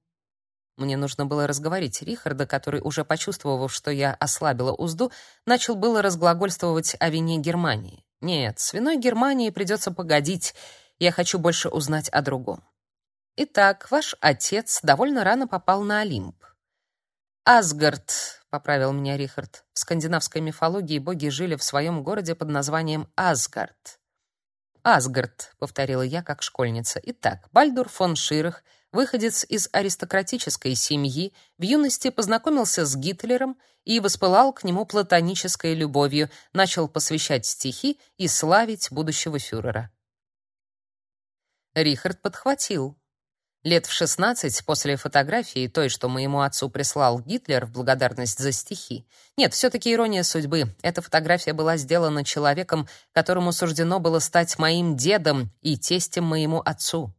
Speaker 1: Мне нужно было разговорить Рихарда, который, уже почувствовав, что я ослабила узду, начал было разглагольствовать о вине Германии. Нет, с виной Германии придется погодить. Я хочу больше узнать о другом. Итак, ваш отец довольно рано попал на Олимп. Асгард, поправил меня Рихард. В скандинавской мифологии боги жили в своем городе под названием Асгард. Асгард, повторила я как школьница. Итак, Бальдур фон Ширах, выходец из аристократической семьи, в юности познакомился с Гитлером и воспылал к нему платонической любовью, начал посвящать стихи и славить будущего фюрера. Рихард подхватил. Лет в 16 после фотографии той, что моему отцу прислал Гитлер в благодарность за стихи. Нет, все таки ирония судьбы. Эта фотография была сделана человеком, которому суждено было стать моим дедом и тестем моему отцу.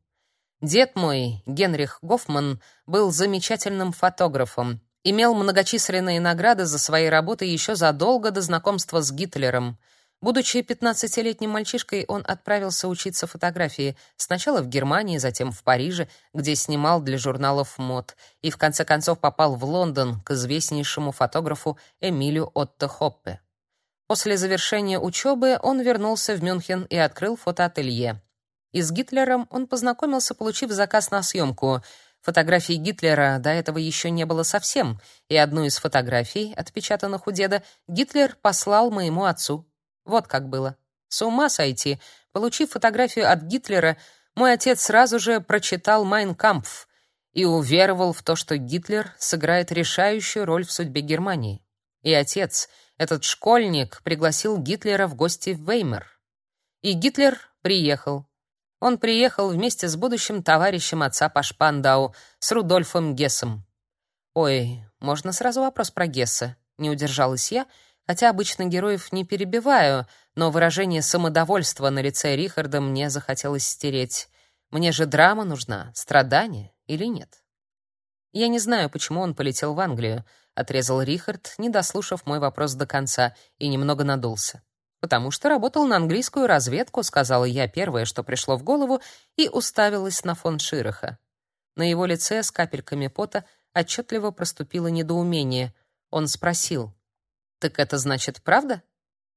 Speaker 1: Дед мой, Генрих Гофман, был замечательным фотографом, имел многочисленные награды за свои работы еще задолго до знакомства с Гитлером. Будучи пятнадцатилетним мальчишкой, он отправился учиться фотографии, сначала в Германии, затем в Париже, где снимал для журналов мод, и в конце концов попал в Лондон к известнейшему фотографу Эмилю Отто Хоппе. После завершения учебы он вернулся в Мюнхен и открыл фотоателье. И с Гитлером он познакомился, получив заказ на съемку. Фотографий Гитлера до этого еще не было совсем, и одну из фотографий, отпечатанных у деда, Гитлер послал моему отцу. Вот как было. С ума сойти. Получив фотографию от Гитлера, мой отец сразу же прочитал «Майн Кампф» и уверовал в то, что Гитлер сыграет решающую роль в судьбе Германии. И отец, этот школьник, пригласил Гитлера в гости в Веймар. И Гитлер приехал. Он приехал вместе с будущим товарищем отца по Шпандау, с Рудольфом Гессом. Ой, можно сразу вопрос про Гесса? Не удержалась я, хотя обычно героев не перебиваю, но выражение самодовольства на лице Рихарда мне захотелось стереть. Мне же драма нужна, страдание или нет? Я не знаю, почему он полетел в Англию, отрезал Рихард, не дослушав мой вопрос до конца, и немного надулся потому что работал на английскую разведку, сказала я первое, что пришло в голову, и уставилась на фон Широха. На его лице с капельками пота отчетливо проступило недоумение. Он спросил: "Так это значит правда?"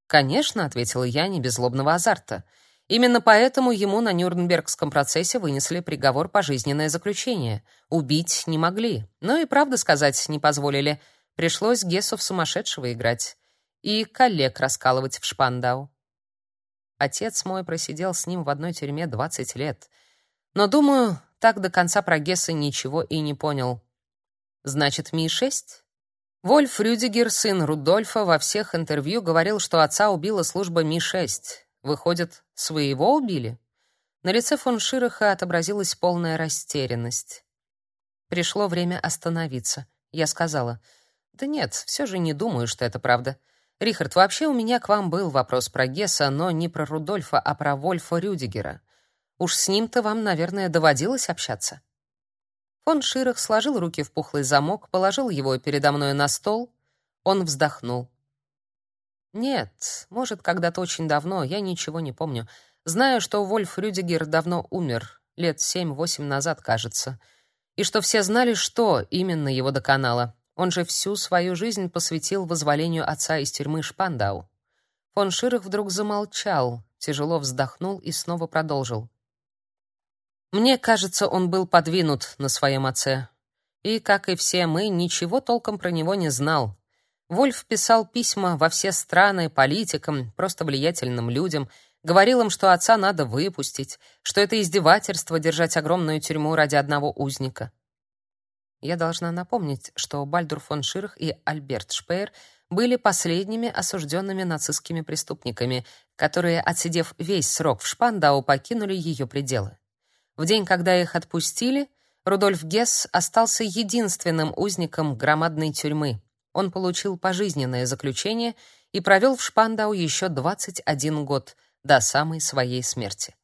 Speaker 1: "Конечно", ответила я не без злобного азарта. Именно поэтому ему на Нюрнбергском процессе вынесли приговор пожизненное заключение. Убить не могли, но и правда сказать не позволили. Пришлось Гессу в сумасшедшего играть и коллег раскалывать в Шпандау. Отец мой просидел с ним в одной тюрьме 20 лет. Но, думаю, так до конца про Гесса ничего и не понял. Значит, Ми-6? Вольф Рюдигер, сын Рудольфа, во всех интервью говорил, что отца убила служба Ми-6. Выходит, своего убили? На лице фон Широха отобразилась полная растерянность. Пришло время остановиться. Я сказала: "Да нет, все же не думаю, что это правда. Рихард, вообще у меня к вам был вопрос про Гесса, но не про Рудольфа, а про Вольфа Рюдигера. Уж с ним-то вам, наверное, доводилось общаться. Фон Ширах сложил руки в пухлый замок, положил его передо мной на стол. Он вздохнул. Нет, может, когда-то очень давно, я ничего не помню. Знаю, что Вольф Рюдигер давно умер, лет семь-восемь назад, кажется. И что все знали, что именно его доконало. Он же всю свою жизнь посвятил возволению отца из тюрьмы Шпандау. Фон Ширах вдруг замолчал, тяжело вздохнул и снова продолжил. Мне кажется, он был подвинут на своем отце. И, как и все мы, ничего толком про него не знал. Вольф писал письма во все страны политикам, просто влиятельным людям, говорил им, что отца надо выпустить, что это издевательство держать огромную тюрьму ради одного узника. Я должна напомнить, что Бальдур фон Ширх и Альберт Шпеер были последними осужденными нацистскими преступниками, которые, отсидев весь срок в Шпандау, покинули ее пределы. В день, когда их отпустили, Рудольф Гесс остался единственным узником громадной тюрьмы. Он получил пожизненное заключение и провел в Шпандау еще 21 год до самой своей смерти.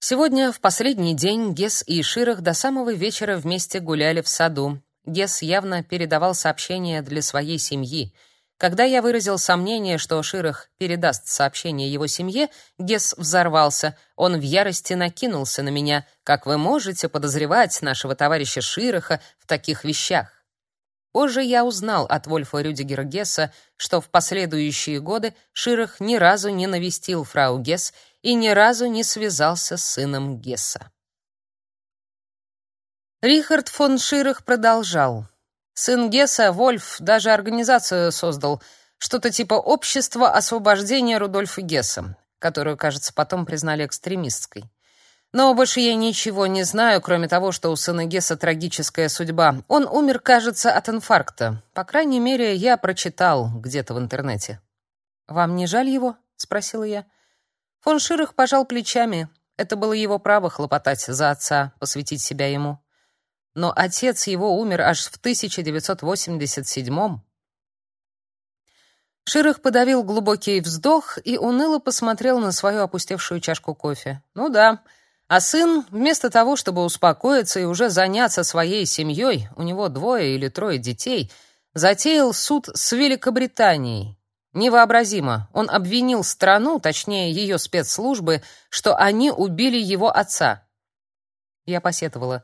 Speaker 1: Сегодня, в последний день, Гес и Ширах до самого вечера вместе гуляли в саду. Гес явно передавал сообщение для своей семьи. Когда я выразил сомнение, что Ширах передаст сообщение его семье, Гес взорвался. Он в ярости накинулся на меня. «Как вы можете подозревать нашего товарища Шираха в таких вещах?» Позже я узнал от Вольфа Рюдигера Гесса, что в последующие годы Ширах ни разу не навестил фрау Гесс и ни разу не связался с сыном Гесса. Рихард фон Ширах продолжал. Сын Гесса, Вольф, даже организацию создал, что-то типа «Общество освобождения Рудольфа Гесса», которую, кажется, потом признали экстремистской. Но больше я ничего не знаю, кроме того, что у сына Гесса трагическая судьба. Он умер, кажется, от инфаркта. По крайней мере, я прочитал где-то в интернете. «Вам не жаль его?» — спросила я. Фон Ширах пожал плечами. Это было его право хлопотать за отца, посвятить себя ему. Но отец его умер аж в 1987-м. Ширах подавил глубокий вздох и уныло посмотрел на свою опустевшую чашку кофе. «Ну да, а сын, вместо того, чтобы успокоиться и уже заняться своей семьей, у него двое или трое детей, затеял суд с Великобританией. Невообразимо. Он обвинил страну, точнее ее спецслужбы, что они убили его отца. Я посетовала.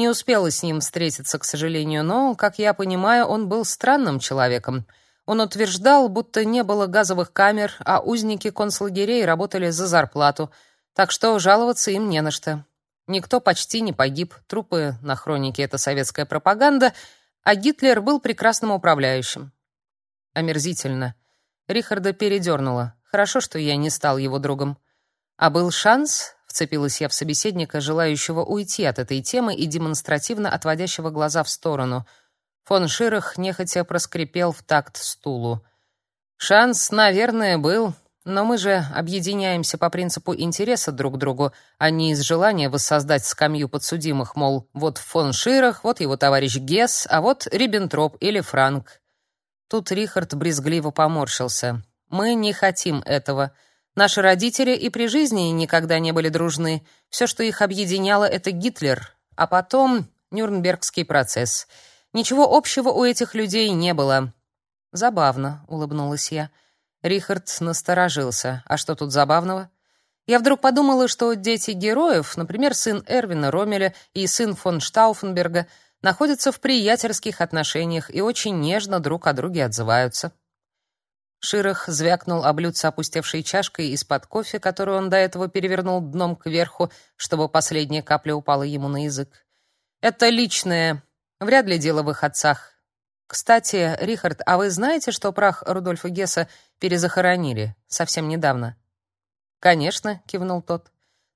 Speaker 1: Не успела с ним встретиться, к сожалению, но, как я понимаю, он был странным человеком. Он утверждал, будто не было газовых камер, а узники концлагерей работали за зарплату, так что жаловаться им не на что. Никто почти не погиб, трупы на хронике — это советская пропаганда, а Гитлер был прекрасным управляющим. Омерзительно. Рихарда передернуло. Хорошо, что я не стал его другом. А был шанс, вцепилась я в собеседника, желающего уйти от этой темы и демонстративно отводящего глаза в сторону. Фон Ширах нехотя проскрипел в такт стулу. Шанс, наверное, был, но мы же объединяемся по принципу интереса друг к другу, а не из желания воссоздать скамью подсудимых, мол, вот фон Ширах, вот его товарищ Гесс, а вот Риббентроп или Франк. Тут Рихард брезгливо поморщился. Мы не хотим этого. Наши родители и при жизни никогда не были дружны. Все, что их объединяло, это Гитлер, а потом Нюрнбергский процесс. Ничего общего у этих людей не было. Забавно, улыбнулась я. Рихард насторожился. А что тут забавного? Я вдруг подумала, что дети героев, например, сын Эрвина Ромеля и сын фон Штауфенберга, находятся в приятельских отношениях и очень нежно друг о друге отзываются. Ширах звякнул об блюдце опустевшей чашкой из-под кофе, которую он до этого перевернул дном кверху, чтобы последняя капля упала ему на язык. «Это личное. Вряд ли дело в их отцах. Кстати, Рихард, а вы знаете, что прах Рудольфа Гесса перезахоронили совсем недавно? Конечно, кивнул тот.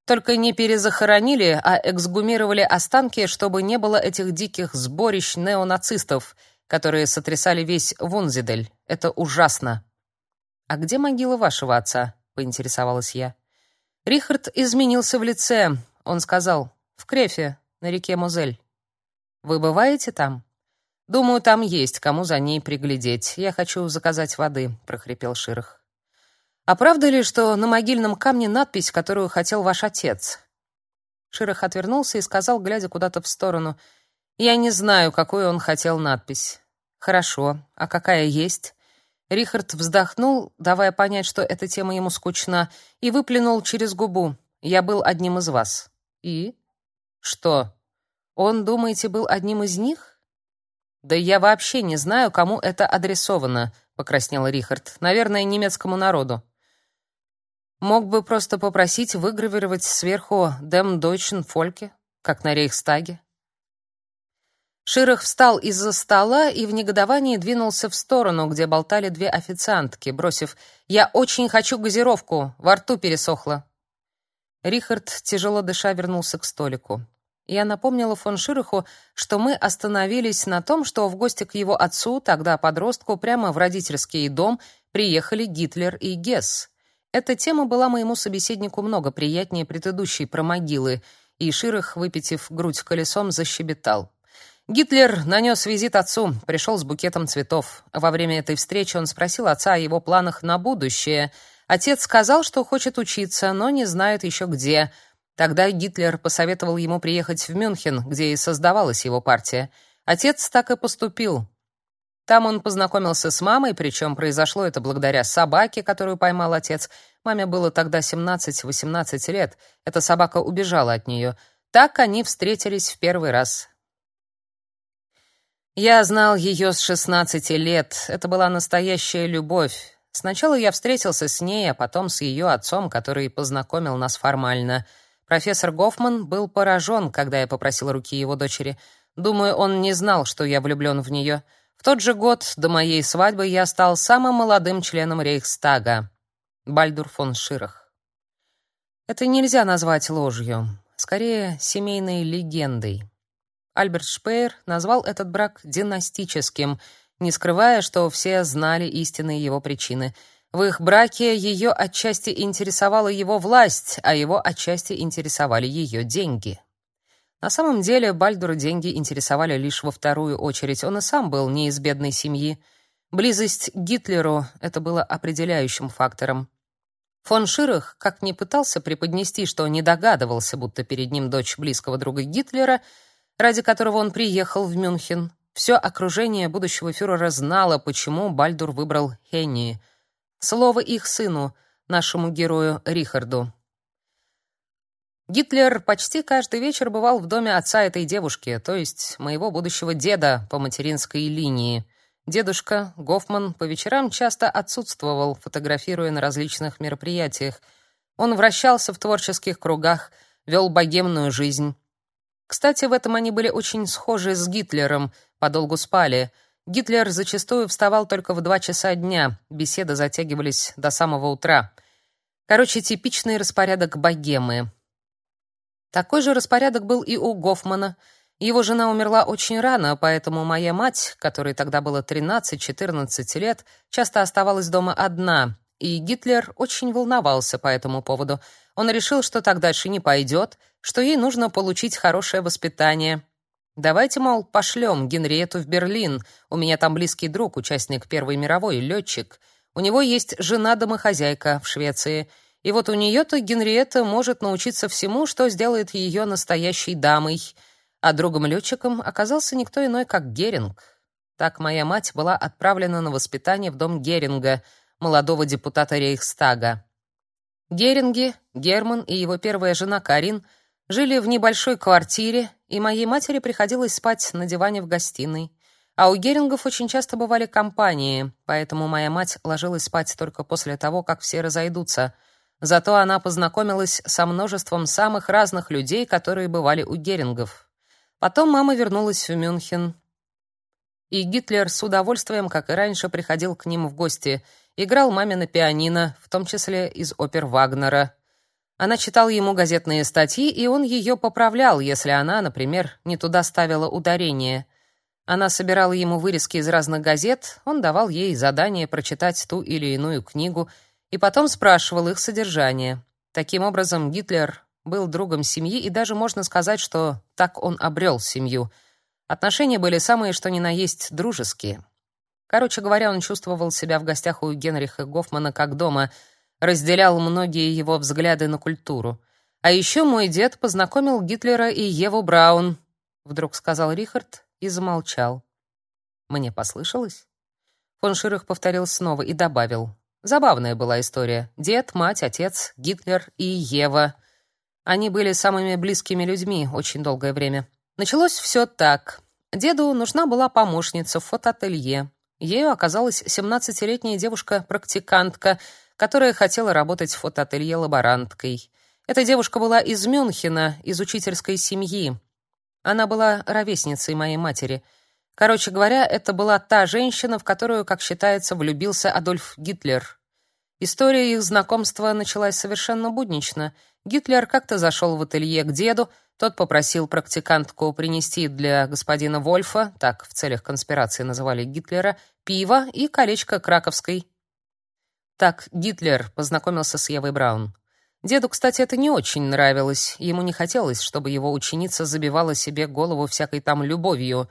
Speaker 1: Только не перезахоронили, а эксгумировали останки, чтобы не было этих диких сборищ неонацистов, которые сотрясали весь Вунзидель. Это ужасно. А где могила вашего отца? поинтересовалась я. Рихард изменился в лице. Он сказал: "В Крефе, на реке Мозель. Вы бываете там?" Думаю, там есть кому за ней приглядеть. Я хочу заказать воды, прохрипел Ширах. А правда ли, что на могильном камне надпись, которую хотел ваш отец? Ширах отвернулся и сказал, глядя куда-то в сторону: "Я не знаю, какую он хотел надпись". Хорошо. А какая есть? Рихард вздохнул, давая понять, что эта тема ему скучна, и выплюнул через губу: "Я был одним из вас". И что? Он, думаете, был одним из них? Да я вообще не знаю, кому это адресовано, покраснел Рихард. Наверное, немецкому народу. Мог бы просто попросить выгравировать сверху «Dem Deutschen Volke», как на Рейхстаге. Ширах встал из-за стола и в негодовании двинулся в сторону, где болтали две официантки, бросив «Я очень хочу газировку, во рту пересохло». Рихард, тяжело дыша, вернулся к столику. Я напомнила фон Широху, что мы остановились на том, что в гости к его отцу, тогда подростку, прямо в родительский дом приехали Гитлер и Гесс. Эта тема была моему собеседнику много приятнее предыдущей про могилы, и Широх, выпитив грудь колесом, защебетал. Гитлер нанес визит отцу, пришел с букетом цветов. Во время этой встречи он спросил отца о его планах на будущее. Отец сказал, что хочет учиться, но не знает еще где — Тогда Гитлер посоветовал ему приехать в Мюнхен, где и создавалась его партия. Отец так и поступил. Там он познакомился с мамой, причем произошло это благодаря собаке, которую поймал отец. Маме было тогда 17-18 лет. Эта собака убежала от нее. Так они встретились в первый раз. Я знал ее с 16 лет. Это была настоящая любовь. Сначала я встретился с ней, а потом с ее отцом, который познакомил нас формально — Профессор Гофман был поражен, когда я попросил руки его дочери. Думаю, он не знал, что я влюблен в нее. В тот же год до моей свадьбы я стал самым молодым членом Рейхстага. Бальдур фон Ширах. Это нельзя назвать ложью, скорее семейной легендой. Альберт Шпеер назвал этот брак династическим, не скрывая, что все знали истинные его причины — в их браке ее отчасти интересовала его власть, а его отчасти интересовали ее деньги. На самом деле Бальдура деньги интересовали лишь во вторую очередь. Он и сам был не из бедной семьи. Близость к Гитлеру это было определяющим фактором. Фон Ширах, как ни пытался преподнести, что не догадывался, будто перед ним дочь близкого друга Гитлера, ради которого он приехал в Мюнхен, все окружение будущего фюрера знало, почему Бальдур выбрал Хенни — Слово их сыну, нашему герою Рихарду. Гитлер почти каждый вечер бывал в доме отца этой девушки, то есть моего будущего деда по материнской линии. Дедушка Гофман по вечерам часто отсутствовал, фотографируя на различных мероприятиях. Он вращался в творческих кругах, вел богемную жизнь. Кстати, в этом они были очень схожи с Гитлером, подолгу спали. Гитлер зачастую вставал только в два часа дня, беседы затягивались до самого утра. Короче, типичный распорядок богемы. Такой же распорядок был и у Гофмана — его жена умерла очень рано, поэтому моя мать, которой тогда было 13-14 лет, часто оставалась дома одна, и Гитлер очень волновался по этому поводу. Он решил, что так дальше не пойдет, что ей нужно получить хорошее воспитание. Давайте, мол, пошлем Генриету в Берлин. У меня там близкий друг, участник Первой мировой, летчик. У него есть жена-домохозяйка в Швеции. И вот у нее-то Генриетта может научиться всему, что сделает ее настоящей дамой а другом-летчиком оказался никто иной, как Геринг. Так моя мать была отправлена на воспитание в дом Геринга, молодого депутата Рейхстага. Геринги, Герман и его первая жена Карин жили в небольшой квартире, и моей матери приходилось спать на диване в гостиной. А у Герингов очень часто бывали компании, поэтому моя мать ложилась спать только после того, как все разойдутся. Зато она познакомилась со множеством самых разных людей, которые бывали у Герингов. Потом мама вернулась в Мюнхен. И Гитлер с удовольствием, как и раньше, приходил к ним в гости, играл маме на пианино, в том числе из опер Вагнера. Она читала ему газетные статьи, и он ее поправлял, если она, например, не туда ставила ударение. Она собирала ему вырезки из разных газет, он давал ей задание прочитать ту или иную книгу и потом спрашивал их содержание. Таким образом, Гитлер был другом семьи, и даже можно сказать, что так он обрел семью. Отношения были самые что ни на есть дружеские. Короче говоря, он чувствовал себя в гостях у Генриха Гофмана как дома, разделял многие его взгляды на культуру. А еще мой дед познакомил Гитлера и Еву Браун, вдруг сказал Рихард и замолчал. Мне послышалось. Фон Ширах повторил снова и добавил: Забавная была история. Дед, мать, отец, Гитлер и Ева. Они были самыми близкими людьми очень долгое время. Началось все так. Деду нужна была помощница в фотоателье. Ею оказалась 17-летняя девушка-практикантка, которая хотела работать в фотоателье лаборанткой. Эта девушка была из Мюнхена, из учительской семьи. Она была ровесницей моей матери. Короче говоря, это была та женщина, в которую, как считается, влюбился Адольф Гитлер. История их знакомства началась совершенно буднично — Гитлер как-то зашел в ателье к деду, тот попросил практикантку принести для господина Вольфа, так в целях конспирации называли Гитлера, пиво и колечко краковской. Так Гитлер познакомился с Евой Браун. Деду, кстати, это не очень нравилось. Ему не хотелось, чтобы его ученица забивала себе голову всякой там любовью.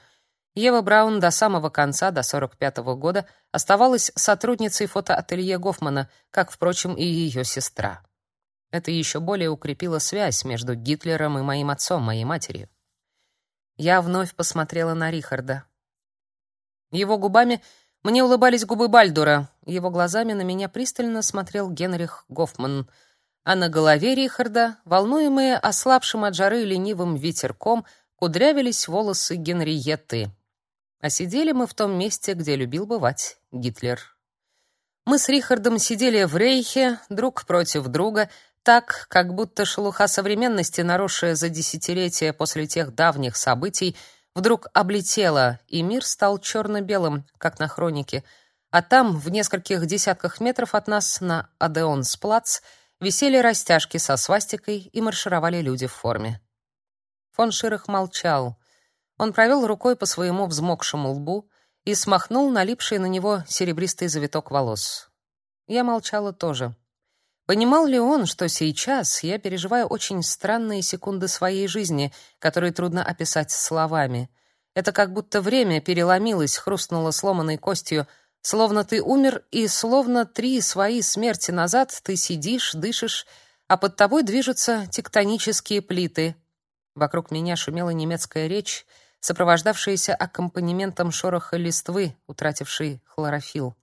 Speaker 1: Ева Браун до самого конца, до 45-го года, оставалась сотрудницей фотоателье Гофмана, как, впрочем, и ее сестра. Это еще более укрепило связь между Гитлером и моим отцом, моей матерью. Я вновь посмотрела на Рихарда. Его губами мне улыбались губы Бальдура, его глазами на меня пристально смотрел Генрих Гофман, а на голове Рихарда, волнуемые ослабшим от жары ленивым ветерком, кудрявились волосы Генриетты. А сидели мы в том месте, где любил бывать Гитлер. Мы с Рихардом сидели в рейхе, друг против друга, так, как будто шелуха современности, наросшая за десятилетия после тех давних событий, вдруг облетела, и мир стал черно-белым, как на хронике. А там, в нескольких десятках метров от нас, на Адеонсплац, висели растяжки со свастикой и маршировали люди в форме. Фон Ширах молчал. Он провел рукой по своему взмокшему лбу и смахнул налипший на него серебристый завиток волос. Я молчала тоже. Понимал ли он, что сейчас я переживаю очень странные секунды своей жизни, которые трудно описать словами? Это как будто время переломилось, хрустнуло сломанной костью, словно ты умер, и словно три свои смерти назад ты сидишь, дышишь, а под тобой движутся тектонические плиты. Вокруг меня шумела немецкая речь, сопровождавшаяся аккомпанементом шороха листвы, утратившей хлорофилл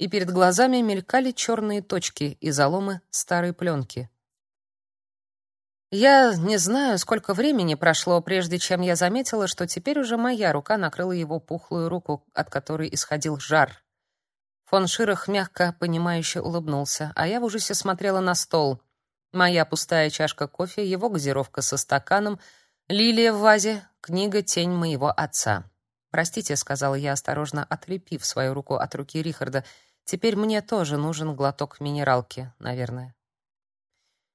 Speaker 1: и перед глазами мелькали черные точки и заломы старой пленки. Я не знаю, сколько времени прошло, прежде чем я заметила, что теперь уже моя рука накрыла его пухлую руку, от которой исходил жар. Фон Ширах мягко, понимающе улыбнулся, а я в ужасе смотрела на стол. Моя пустая чашка кофе, его газировка со стаканом, лилия в вазе, книга «Тень моего отца». «Простите», — сказала я, осторожно отлепив свою руку от руки Рихарда, — «теперь мне тоже нужен глоток минералки, наверное».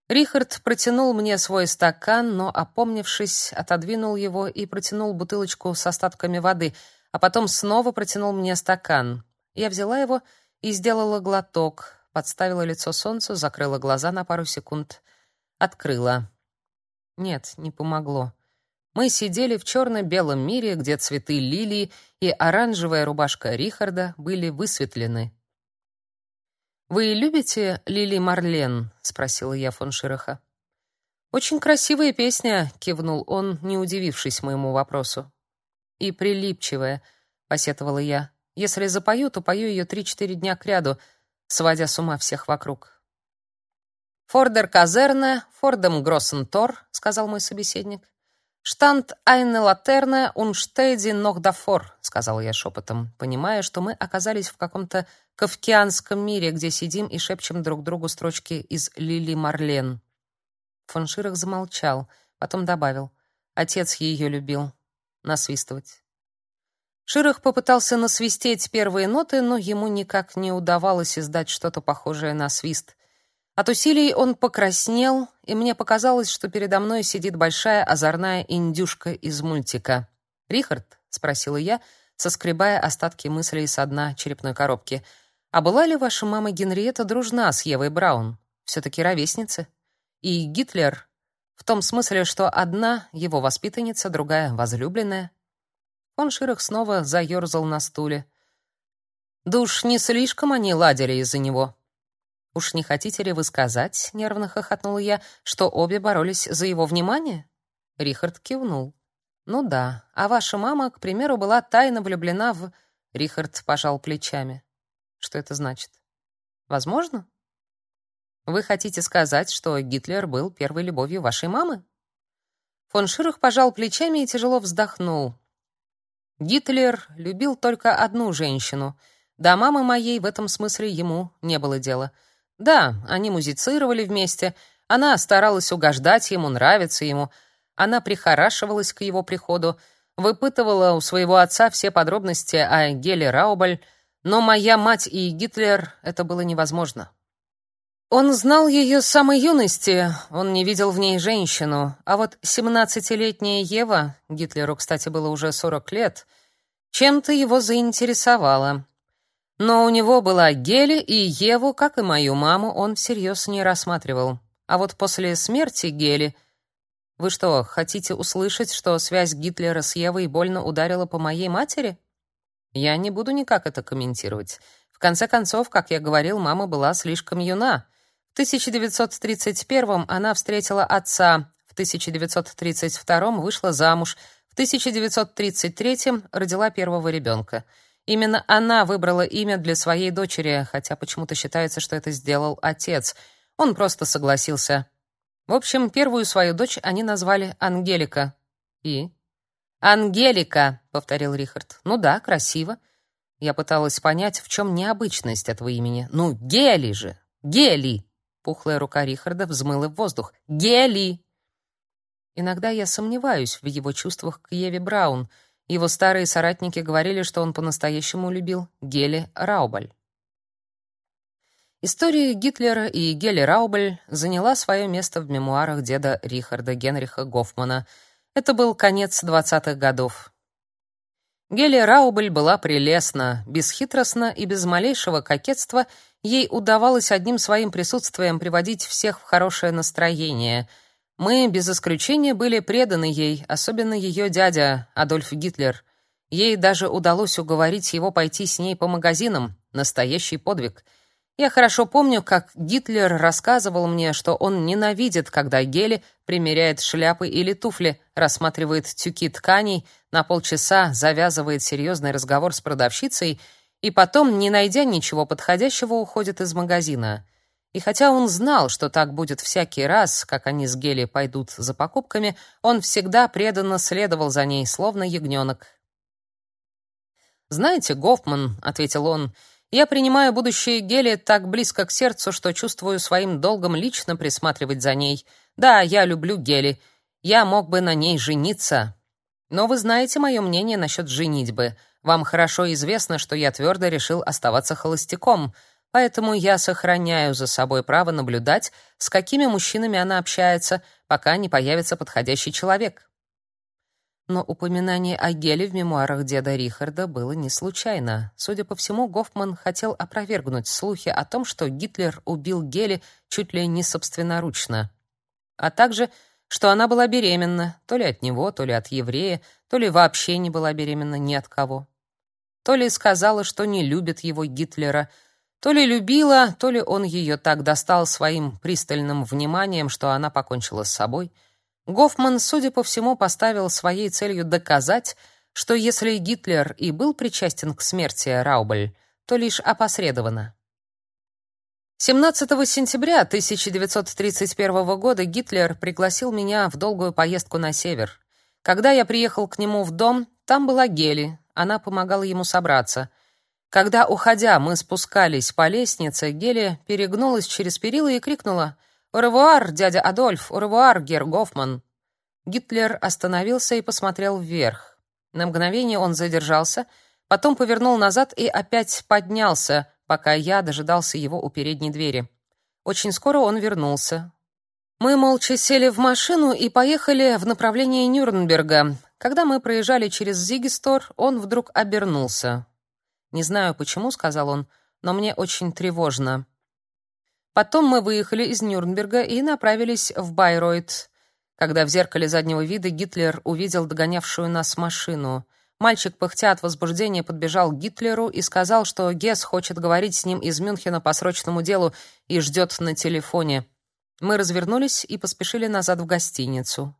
Speaker 1: Рихард протянул мне свой стакан, но, опомнившись, отодвинул его и протянул бутылочку с остатками воды, а потом снова протянул мне стакан. Я взяла его и сделала глоток, подставила лицо солнцу, закрыла глаза на пару секунд, открыла. Нет, не помогло. Мы сидели в черно-белом мире, где цветы лилии и оранжевая рубашка Рихарда были высветлены. «Вы любите Лили Марлен?» — спросила я фон Широха. «Очень красивая песня», — кивнул он, не удивившись моему вопросу. «И прилипчивая», — посетовала я. «Если запою, то пою ее три-четыре дня кряду, сводя с ума всех вокруг». «Фордер Казерне, Фордем Гроссен Тор», — сказал мой собеседник. «Штанд айне латерне унштейди ногдафор», — сказал я шепотом, понимая, что мы оказались в каком-то кавкианском мире, где сидим и шепчем друг другу строчки из Лили Марлен. Фон Ширах замолчал, потом добавил: "Отец ее любил насвистывать". Ширах попытался насвистеть первые ноты, но ему никак не удавалось издать что-то похожее на свист. От усилий он покраснел, и мне показалось, что передо мной сидит большая озорная индюшка из мультика. "Рихард?" спросила я, соскребая остатки мыслей со дна черепной коробки. А была ли ваша мама Генриетта дружна с Евой Браун? все таки ровесницы. И Гитлер в том смысле, что одна его воспитанница, другая возлюбленная. Он Ширах снова заерзал на стуле. Душ не слишком они ладили из-за него. Уж не хотите ли вы сказать, нервно хохотнула я, что обе боролись за его внимание? Рихард кивнул. Ну да, а ваша мама, к примеру, была тайно влюблена в Рихард пожал плечами. Что это значит? Возможно? Вы хотите сказать, что Гитлер был первой любовью вашей мамы? Фон Ширах пожал плечами и тяжело вздохнул. Гитлер любил только одну женщину. До мамы моей в этом смысле ему не было дела. Да, они музицировали вместе. Она старалась угождать ему, нравиться ему. Она прихорашивалась к его приходу, выпытывала у своего отца все подробности о Геле Раубаль, но моя мать и Гитлер это было невозможно. Он знал ее с самой юности, он не видел в ней женщину, а вот семнадцатилетняя Ева, Гитлеру, кстати, было уже сорок лет, чем-то его заинтересовала. Но у него была Гели, и Еву, как и мою маму, он всерьез не рассматривал. А вот после смерти Гели... Вы что, хотите услышать, что связь Гитлера с Евой больно ударила по моей матери? Я не буду никак это комментировать. В конце концов, как я говорил, мама была слишком юна. В 1931 она встретила отца, в 1932 вышла замуж, в 1933 родила первого ребенка. Именно она выбрала имя для своей дочери, хотя почему-то считается, что это сделал отец. Он просто согласился. В общем, первую свою дочь они назвали Ангелика. И Ангелика, повторил Рихард. Ну да, красиво. Я пыталась понять, в чем необычность этого имени. Ну, Гели же. Гели. Пухлая рука Рихарда взмыла в воздух. Гели. Иногда я сомневаюсь в его чувствах к Еве Браун. Его старые соратники говорили, что он по-настоящему любил Гели Раубаль. История Гитлера и Гели Раубаль заняла свое место в мемуарах деда Рихарда Генриха Гофмана — это был конец двадцатых годов. Гелия Раубль была прелестна, бесхитростна и без малейшего кокетства ей удавалось одним своим присутствием приводить всех в хорошее настроение. Мы без исключения были преданы ей, особенно ее дядя Адольф Гитлер. Ей даже удалось уговорить его пойти с ней по магазинам. Настоящий подвиг — я хорошо помню, как Гитлер рассказывал мне, что он ненавидит, когда Гели примеряет шляпы или туфли, рассматривает тюки тканей, на полчаса завязывает серьезный разговор с продавщицей и потом, не найдя ничего подходящего, уходит из магазина. И хотя он знал, что так будет всякий раз, как они с Гели пойдут за покупками, он всегда преданно следовал за ней, словно ягненок. «Знаете, Гофман», — ответил он, — «я принимаю будущее Гели так близко к сердцу, что чувствую своим долгом лично присматривать за ней. Да, я люблю Гели. Я мог бы на ней жениться. Но вы знаете мое мнение насчет женитьбы. Вам хорошо известно, что я твердо решил оставаться холостяком». Поэтому я сохраняю за собой право наблюдать, с какими мужчинами она общается, пока не появится подходящий человек. Но упоминание о Геле в мемуарах деда Рихарда было не случайно. Судя по всему, Гофман хотел опровергнуть слухи о том, что Гитлер убил Гели чуть ли не собственноручно, а также что она была беременна, то ли от него, то ли от еврея, то ли вообще не была беременна ни от кого. То ли сказала, что не любит его Гитлера — то ли любила, то ли он ее так достал своим пристальным вниманием, что она покончила с собой. Гофман, судя по всему, поставил своей целью доказать, что если Гитлер и был причастен к смерти Раубель, то лишь опосредованно. 17 сентября 1931 года Гитлер пригласил меня в долгую поездку на север. Когда я приехал к нему в дом, там была Гели, она помогала ему собраться — когда, уходя, мы спускались по лестнице, Гели перегнулась через перила и крикнула «Уревуар, дядя Адольф! Уревуар, Гер Гофман!» Гитлер остановился и посмотрел вверх. На мгновение он задержался, потом повернул назад и опять поднялся, пока я дожидался его у передней двери. Очень скоро он вернулся. Мы молча сели в машину и поехали в направлении Нюрнберга. Когда мы проезжали через Зигистор, он вдруг обернулся. «Не знаю почему», — сказал он, — «но мне очень тревожно». Потом мы выехали из Нюрнберга и направились в Байройт. Когда в зеркале заднего вида Гитлер увидел догонявшую нас машину. Мальчик, пыхтя от возбуждения, подбежал к Гитлеру и сказал, что Гесс хочет говорить с ним из Мюнхена по срочному делу и ждет на телефоне. Мы развернулись и поспешили назад в гостиницу.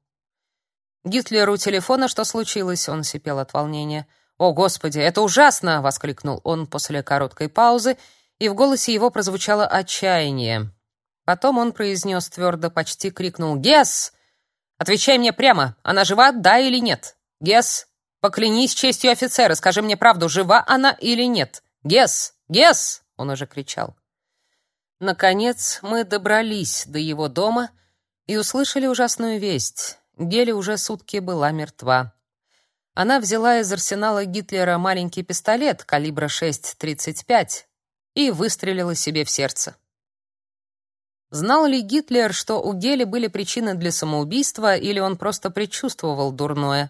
Speaker 1: Гитлеру телефона что случилось? Он сипел от волнения. «О, Господи, это ужасно!» — воскликнул он после короткой паузы, и в голосе его прозвучало отчаяние. Потом он произнес твердо, почти крикнул «Гесс! Отвечай мне прямо, она жива, да или нет? Гесс, поклянись честью офицера, скажи мне правду, жива она или нет? Гесс! Гесс!» — он уже кричал. Наконец мы добрались до его дома и услышали ужасную весть. Гели уже сутки была мертва. Она взяла из арсенала Гитлера маленький пистолет калибра 6.35 и выстрелила себе в сердце. Знал ли Гитлер, что у Гели были причины для самоубийства, или он просто предчувствовал дурное?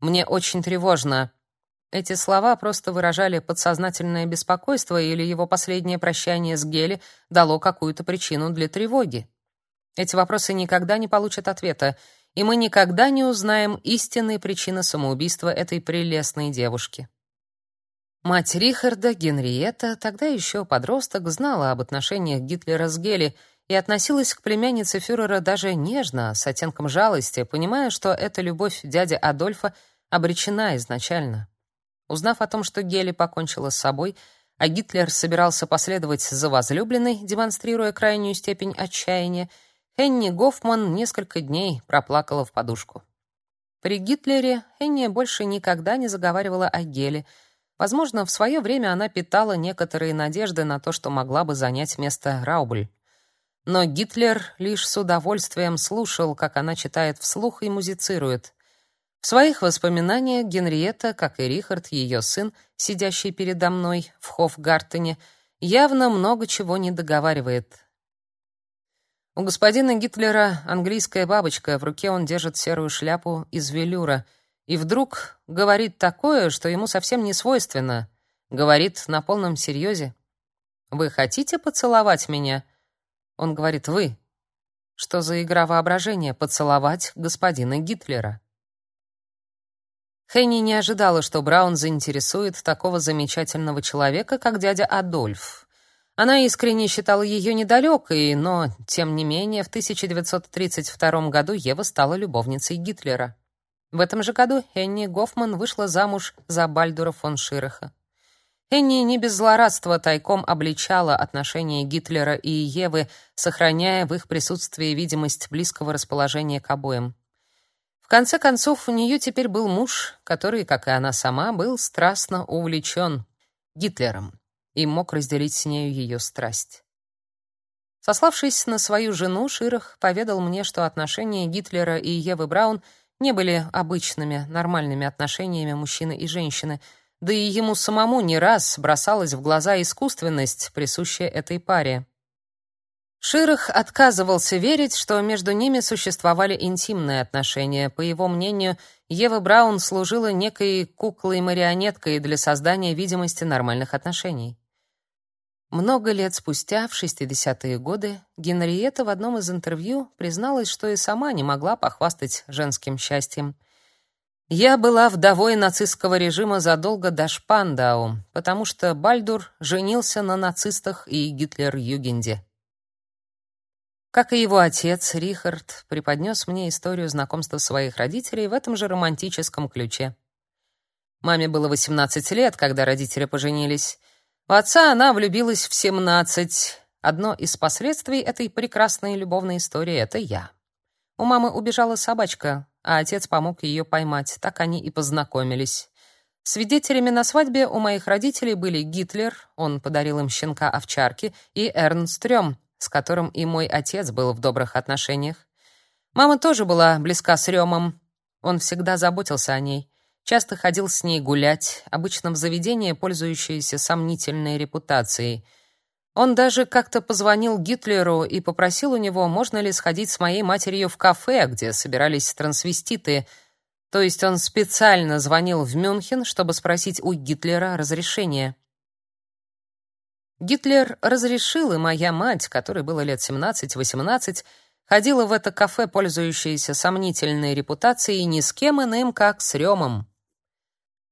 Speaker 1: Мне очень тревожно. Эти слова просто выражали подсознательное беспокойство, или его последнее прощание с Гели дало какую-то причину для тревоги. Эти вопросы никогда не получат ответа, и мы никогда не узнаем истинные причины самоубийства этой прелестной девушки. Мать Рихарда, Генриетта, тогда еще подросток, знала об отношениях Гитлера с Гели и относилась к племяннице фюрера даже нежно, с оттенком жалости, понимая, что эта любовь дяди Адольфа обречена изначально. Узнав о том, что Гели покончила с собой, а Гитлер собирался последовать за возлюбленной, демонстрируя крайнюю степень отчаяния, Энни Гофман несколько дней проплакала в подушку. При Гитлере Энни больше никогда не заговаривала о Геле. Возможно, в свое время она питала некоторые надежды на то, что могла бы занять место Раубль. Но Гитлер лишь с удовольствием слушал, как она читает вслух и музицирует. В своих воспоминаниях Генриетта, как и Рихард, ее сын, сидящий передо мной в Хофгартене, явно много чего не договаривает. У господина Гитлера английская бабочка, в руке он держит серую шляпу из велюра, и вдруг говорит такое, что ему совсем не свойственно. Говорит на полном серьезе. «Вы хотите поцеловать меня?» Он говорит «Вы». Что за игра воображения поцеловать господина Гитлера? Хенни не ожидала, что Браун заинтересует такого замечательного человека, как дядя Адольф. Она искренне считала ее недалекой, но, тем не менее, в 1932 году Ева стала любовницей Гитлера. В этом же году Энни Гофман вышла замуж за Бальдура фон Шираха. Энни не без злорадства тайком обличала отношения Гитлера и Евы, сохраняя в их присутствии видимость близкого расположения к обоим. В конце концов, у нее теперь был муж, который, как и она сама, был страстно увлечен Гитлером и мог разделить с нею ее страсть. Сославшись на свою жену, Ширах поведал мне, что отношения Гитлера и Евы Браун не были обычными, нормальными отношениями мужчины и женщины — да и ему самому не раз бросалась в глаза искусственность, присущая этой паре. Ширах отказывался верить, что между ними существовали интимные отношения. По его мнению, Ева Браун служила некой куклой-марионеткой для создания видимости нормальных отношений. Много лет спустя, в 60-е годы, Генриетта в одном из интервью призналась, что и сама не могла похвастать женским счастьем. Я была вдовой нацистского режима задолго до Шпандау, потому что Бальдур женился на нацистах и Гитлер-Югенде. Как и его отец, Рихард преподнес мне историю знакомства своих родителей в этом же романтическом ключе. Маме было 18 лет, когда родители поженились. В отца она влюбилась в 17. Одно из последствий этой прекрасной любовной истории — это я. У мамы убежала собачка, а отец помог ее поймать. Так они и познакомились. Свидетелями на свадьбе у моих родителей были Гитлер, он подарил им щенка овчарки, и Эрнст Рём, с которым и мой отец был в добрых отношениях. Мама тоже была близка с Рёмом. Он всегда заботился о ней. Часто ходил с ней гулять, обычно в заведение, пользующееся сомнительной репутацией — он даже как-то позвонил Гитлеру и попросил у него, можно ли сходить с моей матерью в кафе, где собирались трансвеститы. То есть он специально звонил в Мюнхен, чтобы спросить у Гитлера разрешения. Гитлер разрешил, и моя мать, которой было лет 17-18, ходила в это кафе, пользующееся сомнительной репутацией, ни с кем иным, как с Рёмом.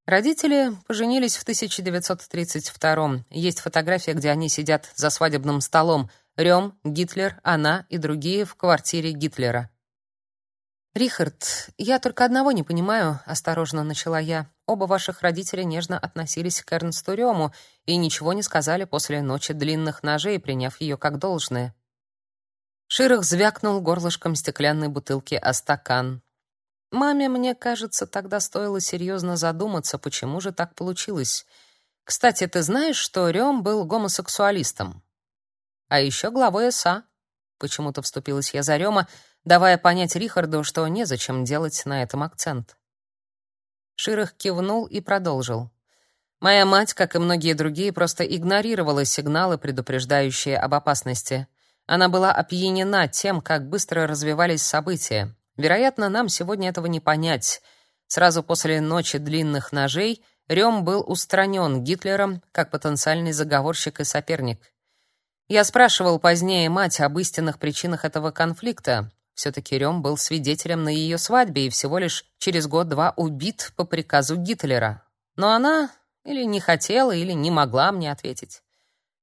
Speaker 1: Родители поженились в 1932 Есть фотография, где они сидят за свадебным столом. Рём, Гитлер, она и другие в квартире Гитлера. «Рихард, я только одного не понимаю», — осторожно начала я. «Оба ваших родителя нежно относились к Эрнсту Рёму и ничего не сказали после ночи длинных ножей, приняв ее как должное». Ширах звякнул горлышком стеклянной бутылки о стакан. Маме, мне кажется, тогда стоило серьезно задуматься, почему же так получилось. Кстати, ты знаешь, что Рём был гомосексуалистом? А еще главой СА. Почему-то вступилась я за Рёма, давая понять Рихарду, что незачем делать на этом акцент. Ширах кивнул и продолжил. Моя мать, как и многие другие, просто игнорировала сигналы, предупреждающие об опасности. Она была опьянена тем, как быстро развивались события. Вероятно, нам сегодня этого не понять. Сразу после ночи длинных ножей Рём был устранен Гитлером как потенциальный заговорщик и соперник. Я спрашивал позднее мать об истинных причинах этого конфликта. Все-таки Рём был свидетелем на ее свадьбе и всего лишь через год-два убит по приказу Гитлера. Но она или не хотела, или не могла мне ответить.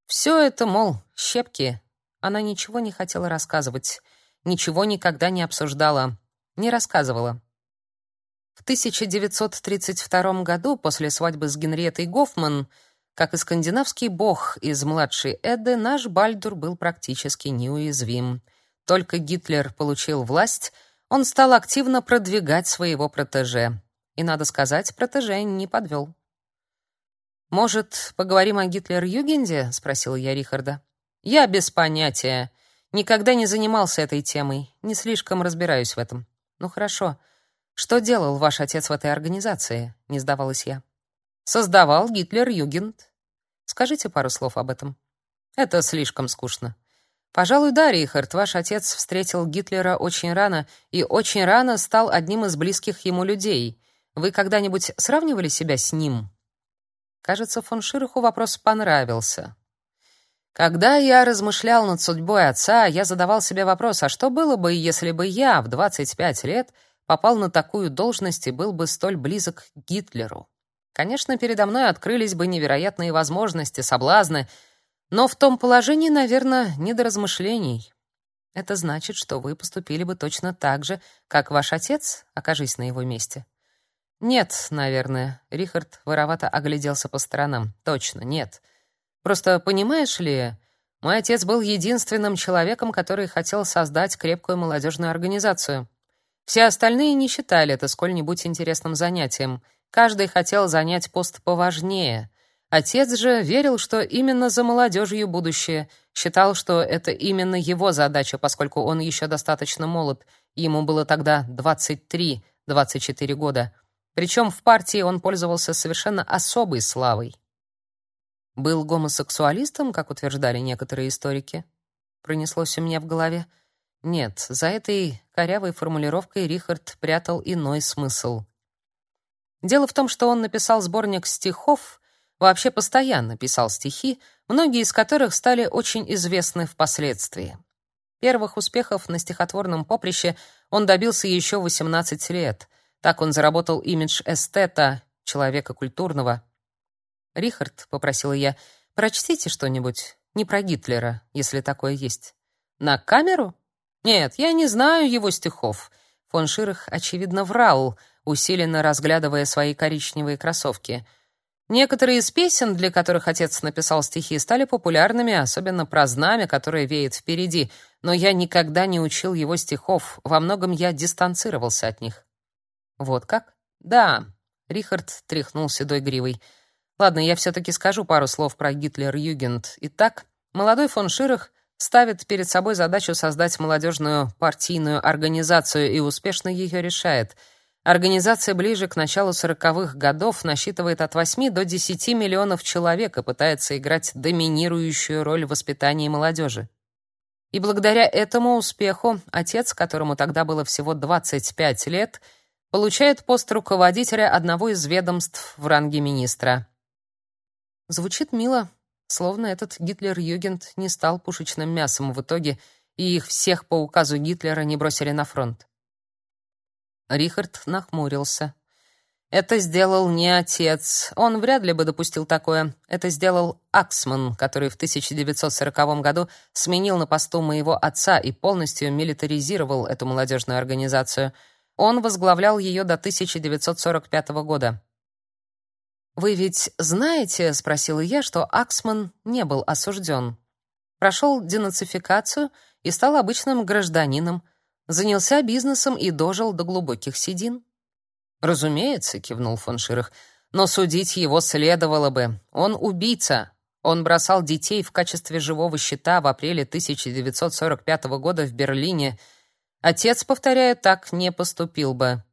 Speaker 1: Все это, мол, щепки. Она ничего не хотела рассказывать, ничего никогда не обсуждала. Не рассказывала. В 1932 году, после свадьбы с Генриеттой Гофман, как и скандинавский бог из младшей Эдды, наш Бальдур был практически неуязвим. Только Гитлер получил власть, он стал активно продвигать своего протеже. И, надо сказать, протеже не подвел. «Может, поговорим о Гитлер-Югенде?» — спросил я Рихарда. «Я без понятия. Никогда не занимался этой темой. Не слишком разбираюсь в этом». Ну хорошо. Что делал ваш отец в этой организации? Не сдавалась я. Создавал Гитлер-Югенд. Скажите пару слов об этом. Это слишком скучно. Пожалуй, да, Рихард, ваш отец встретил Гитлера очень рано и очень рано стал одним из близких ему людей. Вы когда-нибудь сравнивали себя с ним? Кажется, фон Широху вопрос понравился. Когда я размышлял над судьбой отца, я задавал себе вопрос: а что было бы, если бы я в 25 лет попал на такую должность и был бы столь близок к Гитлеру? Конечно, передо мной открылись бы невероятные возможности, соблазны, но в том положении, наверное, не до размышлений. Это значит, что вы поступили бы точно так же, как ваш отец, окажись на его месте. Нет, наверное. Рихард воровато огляделся по сторонам. Точно, нет. Просто понимаешь ли, мой отец был единственным человеком, который хотел создать крепкую молодежную организацию. Все остальные не считали это сколь-нибудь интересным занятием. Каждый хотел занять пост поважнее. Отец же верил, что именно за молодежью будущее, считал, что это именно его задача, поскольку он еще достаточно молод. Ему было тогда 23-24 года. Причем в партии он пользовался совершенно особой славой. Был гомосексуалистом, как утверждали некоторые историки? Пронеслось у меня в голове. Нет, за этой корявой формулировкой Рихард прятал иной смысл. Дело в том, что он написал сборник стихов, вообще постоянно писал стихи, многие из которых стали очень известны впоследствии. Первых успехов на стихотворном поприще он добился еще в 18 лет. Так он заработал имидж эстета, человека культурного. «Рихард», — попросила я, — «прочтите что-нибудь, не про Гитлера, если такое есть». «На камеру?» «Нет, я не знаю его стихов». Фон Ширах, очевидно, врал, усиленно разглядывая свои коричневые кроссовки. Некоторые из песен, для которых отец написал стихи, стали популярными, особенно про знамя, которое веет впереди, но я никогда не учил его стихов, во многом я дистанцировался от них. «Вот как?» «Да», — Рихард тряхнул седой гривой. Ладно, я все-таки скажу пару слов про Гитлер-Югент. Итак, молодой фон Ширах ставит перед собой задачу создать молодежную партийную организацию и успешно ее решает. Организация ближе к началу сороковых годов насчитывает от 8 до 10 миллионов человек и пытается играть доминирующую роль в воспитании молодежи. И благодаря этому успеху отец, которому тогда было всего 25 лет, получает пост руководителя одного из ведомств в ранге министра. Звучит мило, словно этот Гитлер-Югент не стал пушечным мясом в итоге, и их всех по указу Гитлера не бросили на фронт. Рихард нахмурился. Это сделал не отец. Он вряд ли бы допустил такое. Это сделал Аксман, который в 1940 году сменил на посту моего отца и полностью милитаризировал эту молодежную организацию. Он возглавлял ее до 1945 года. «Вы ведь знаете, — спросила я, — что Аксман не был осужден. Прошел денацификацию и стал обычным гражданином, занялся бизнесом и дожил до глубоких седин?» «Разумеется», — кивнул фон Ширах, — «но судить его следовало бы. Он убийца. Он бросал детей в качестве живого щита в апреле 1945 года в Берлине. Отец, повторяю, так не поступил бы».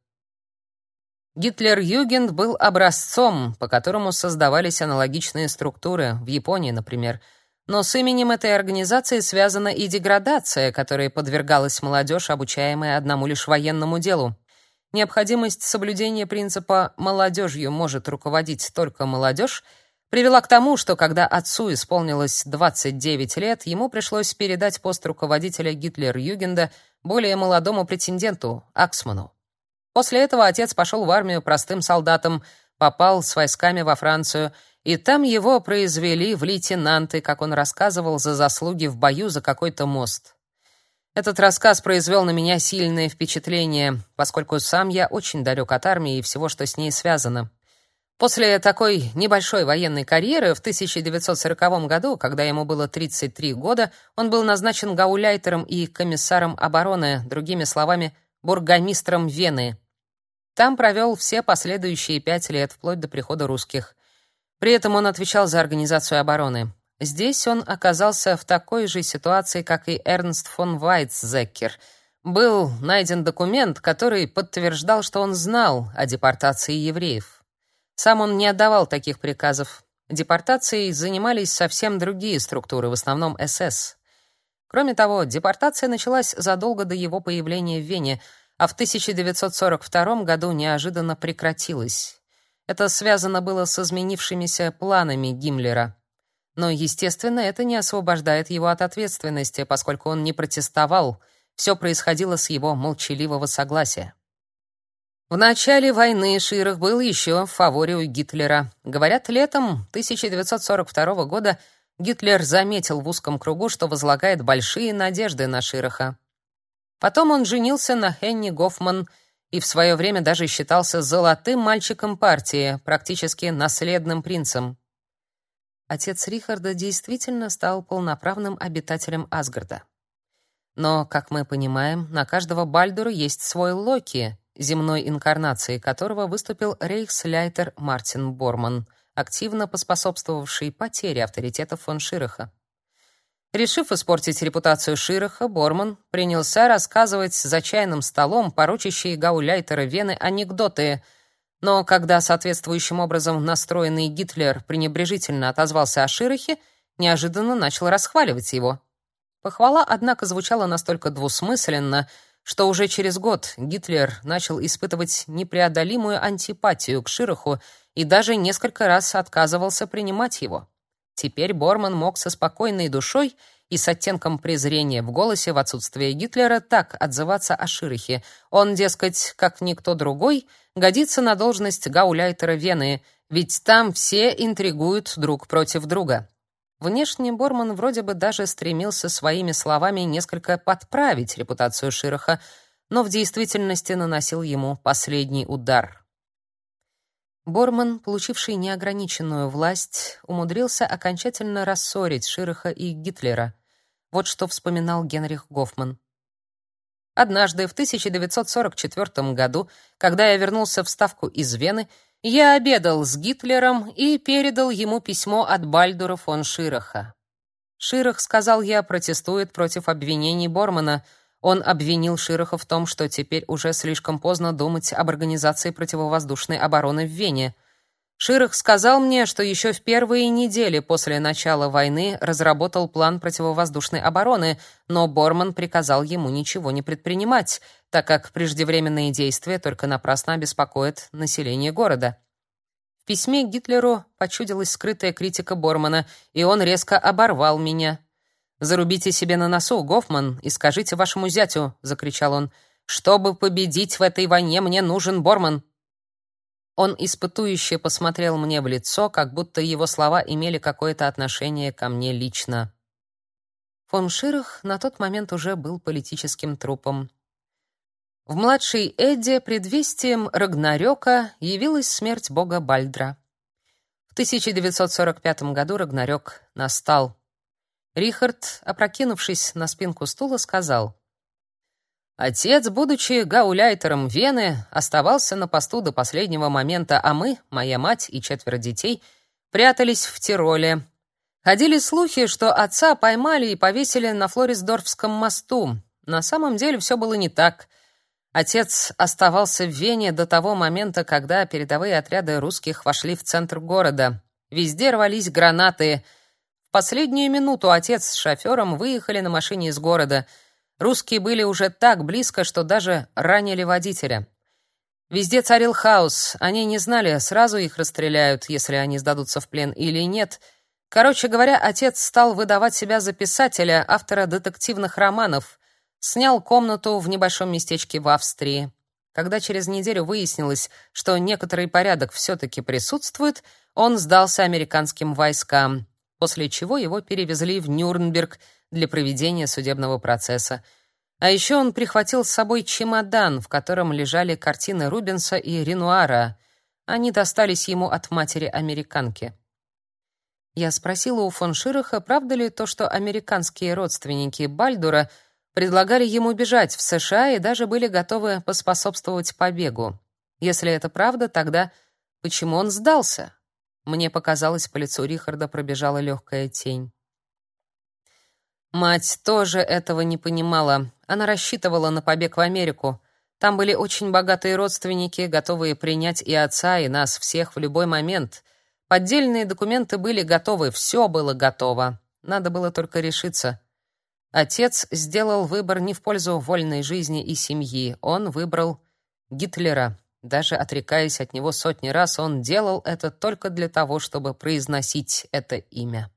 Speaker 1: Гитлер-Югенд был образцом, по которому создавались аналогичные структуры, в Японии, например. Но с именем этой организации связана и деградация, которой подвергалась молодежь, обучаемая одному лишь военному делу. Необходимость соблюдения принципа «молодежью может руководить только молодежь» привела к тому, что когда отцу исполнилось 29 лет, ему пришлось передать пост руководителя Гитлер-Югенда более молодому претенденту, Аксману. После этого отец пошел в армию простым солдатом, попал с войсками во Францию, и там его произвели в лейтенанты, как он рассказывал, за заслуги в бою за какой-то мост. Этот рассказ произвел на меня сильное впечатление, поскольку сам я очень далек от армии и всего, что с ней связано. После такой небольшой военной карьеры в 1940 году, когда ему было 33 года, он был назначен гауляйтером и комиссаром обороны, другими словами, бургомистром Вены. Там провел все последующие пять лет, вплоть до прихода русских. При этом он отвечал за организацию обороны. Здесь он оказался в такой же ситуации, как и Эрнст фон Вайцзекер. Был найден документ, который подтверждал, что он знал о депортации евреев. Сам он не отдавал таких приказов. Депортацией занимались совсем другие структуры, в основном СС. Кроме того, депортация началась задолго до его появления в Вене, а в 1942 году неожиданно прекратилась. Это связано было с изменившимися планами Гиммлера. Но, естественно, это не освобождает его от ответственности, поскольку он не протестовал. Все происходило с его молчаливого согласия. В начале войны Ширах был еще в фаворе у Гитлера. Говорят, летом 1942 года Гитлер заметил в узком кругу, что возлагает большие надежды на Шираха. Потом он женился на Хенни Гофман, и в свое время даже считался золотым мальчиком партии, практически наследным принцем. Отец Рихарда действительно стал полноправным обитателем Асгарда. Но, как мы понимаем, на каждого Бальдура есть свой Локи, земной инкарнацией которого выступил рейхсляйтер Мартин Борман, активно поспособствовавший потере авторитета фон Шираха. Решив испортить репутацию Шираха, Борман принялся рассказывать за чайным столом порочащие гауляйтера Вены анекдоты, но когда соответствующим образом настроенный Гитлер пренебрежительно отозвался о Ширахе, неожиданно начал расхваливать его. Похвала, однако, звучала настолько двусмысленно, что уже через год Гитлер начал испытывать непреодолимую антипатию к Шираху и даже несколько раз отказывался принимать его. Теперь Борман мог со спокойной душой и с оттенком презрения в голосе в отсутствие Гитлера так отзываться о Ширахе. Он, дескать, как никто другой, годится на должность гауляйтера Вены, ведь там все интригуют друг против друга. Внешне Борман вроде бы даже стремился своими словами несколько подправить репутацию Шираха, но в действительности наносил ему последний удар. Борман, получивший неограниченную власть, умудрился окончательно рассорить Широха и Гитлера. Вот что вспоминал Генрих Гофман. Однажды в 1944 году, когда я вернулся в Ставку из Вены, я обедал с Гитлером и передал ему письмо от Бальдура фон Широха. Ширах, сказал я, протестует против обвинений Бормана — он обвинил Широха в том, что теперь уже слишком поздно думать об организации противовоздушной обороны в Вене. Широх сказал мне, что еще в первые недели после начала войны разработал план противовоздушной обороны, но Борман приказал ему ничего не предпринимать, так как преждевременные действия только напрасно обеспокоят население города. В письме Гитлеру почудилась скрытая критика Бормана, и он резко оборвал меня. Зарубите себе на носу, Гофман, и скажите вашему зятю, закричал он. Чтобы победить в этой войне, мне нужен Борман. Он испытующе посмотрел мне в лицо, как будто его слова имели какое-то отношение ко мне лично. Фон Ширах на тот момент уже был политическим трупом. В младшей Эдде предвестием Рагнарёка явилась смерть бога Бальдра. В 1945 году Рагнарёк настал. Рихард, опрокинувшись на спинку стула, сказал: Отец, будучи гауляйтером Вены, оставался на посту до последнего момента, а мы, моя мать и четверо детей, прятались в Тироле. Ходили слухи, что отца поймали и повесили на Флорисдорфском мосту. На самом деле все было не так. Отец оставался в Вене до того момента, когда передовые отряды русских вошли в центр города. Везде рвались гранаты — последнюю минуту отец с шофером выехали на машине из города. Русские были уже так близко, что даже ранили водителя. Везде царил хаос. Они не знали, сразу их расстреляют, если они сдадутся в плен или нет. Короче говоря, отец стал выдавать себя за писателя, автора детективных романов. Снял комнату в небольшом местечке в Австрии. Когда через неделю выяснилось, что некоторый порядок все таки присутствует, он сдался американским войскам после чего его перевезли в Нюрнберг для проведения судебного процесса. А еще он прихватил с собой чемодан, в котором лежали картины Рубенса и Ренуара. Они достались ему от матери-американки. Я спросила у фон Широха, правда ли то, что американские родственники Бальдура предлагали ему бежать в США и даже были готовы поспособствовать побегу. Если это правда, тогда почему он сдался? Мне показалось, по лицу Рихарда пробежала легкая тень. Мать тоже этого не понимала. Она рассчитывала на побег в Америку. Там были очень богатые родственники, готовые принять и отца, и нас всех в любой момент. Поддельные документы были готовы, все было готово. Надо было только решиться. Отец сделал выбор не в пользу вольной жизни и семьи. Он выбрал Гитлера. Даже отрекаясь от него сотни раз, он делал это только для того, чтобы произносить это имя.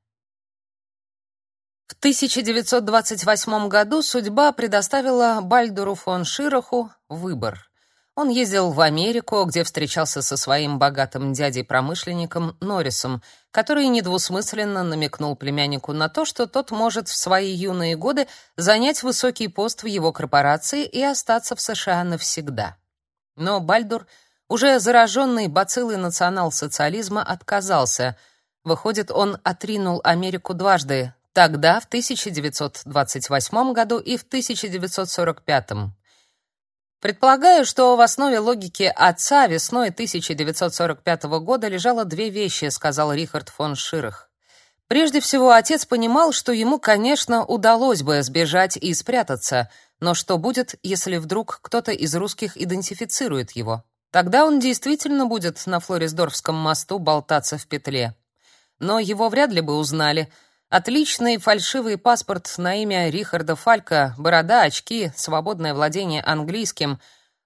Speaker 1: В 1928 году судьба предоставила Бальдуру фон Широху выбор. Он ездил в Америку, где встречался со своим богатым дядей-промышленником Норрисом, который недвусмысленно намекнул племяннику на то, что тот может в свои юные годы занять высокий пост в его корпорации и остаться в США навсегда. Но Бальдур, уже зараженный бациллой национал-социализма, отказался. Выходит, он отринул Америку дважды, тогда в 1928 году и в 1945. Предполагаю, что в основе логики отца весной 1945 года лежало две вещи, сказал Рихард фон Ширах. Прежде всего, отец понимал, что ему, конечно, удалось бы сбежать и спрятаться, но что будет, если вдруг кто-то из русских идентифицирует его? Тогда он действительно будет на Флорисдорфском мосту болтаться в петле. Но его вряд ли бы узнали. Отличный фальшивый паспорт на имя Рихарда Фалька, борода, очки, свободное владение английским.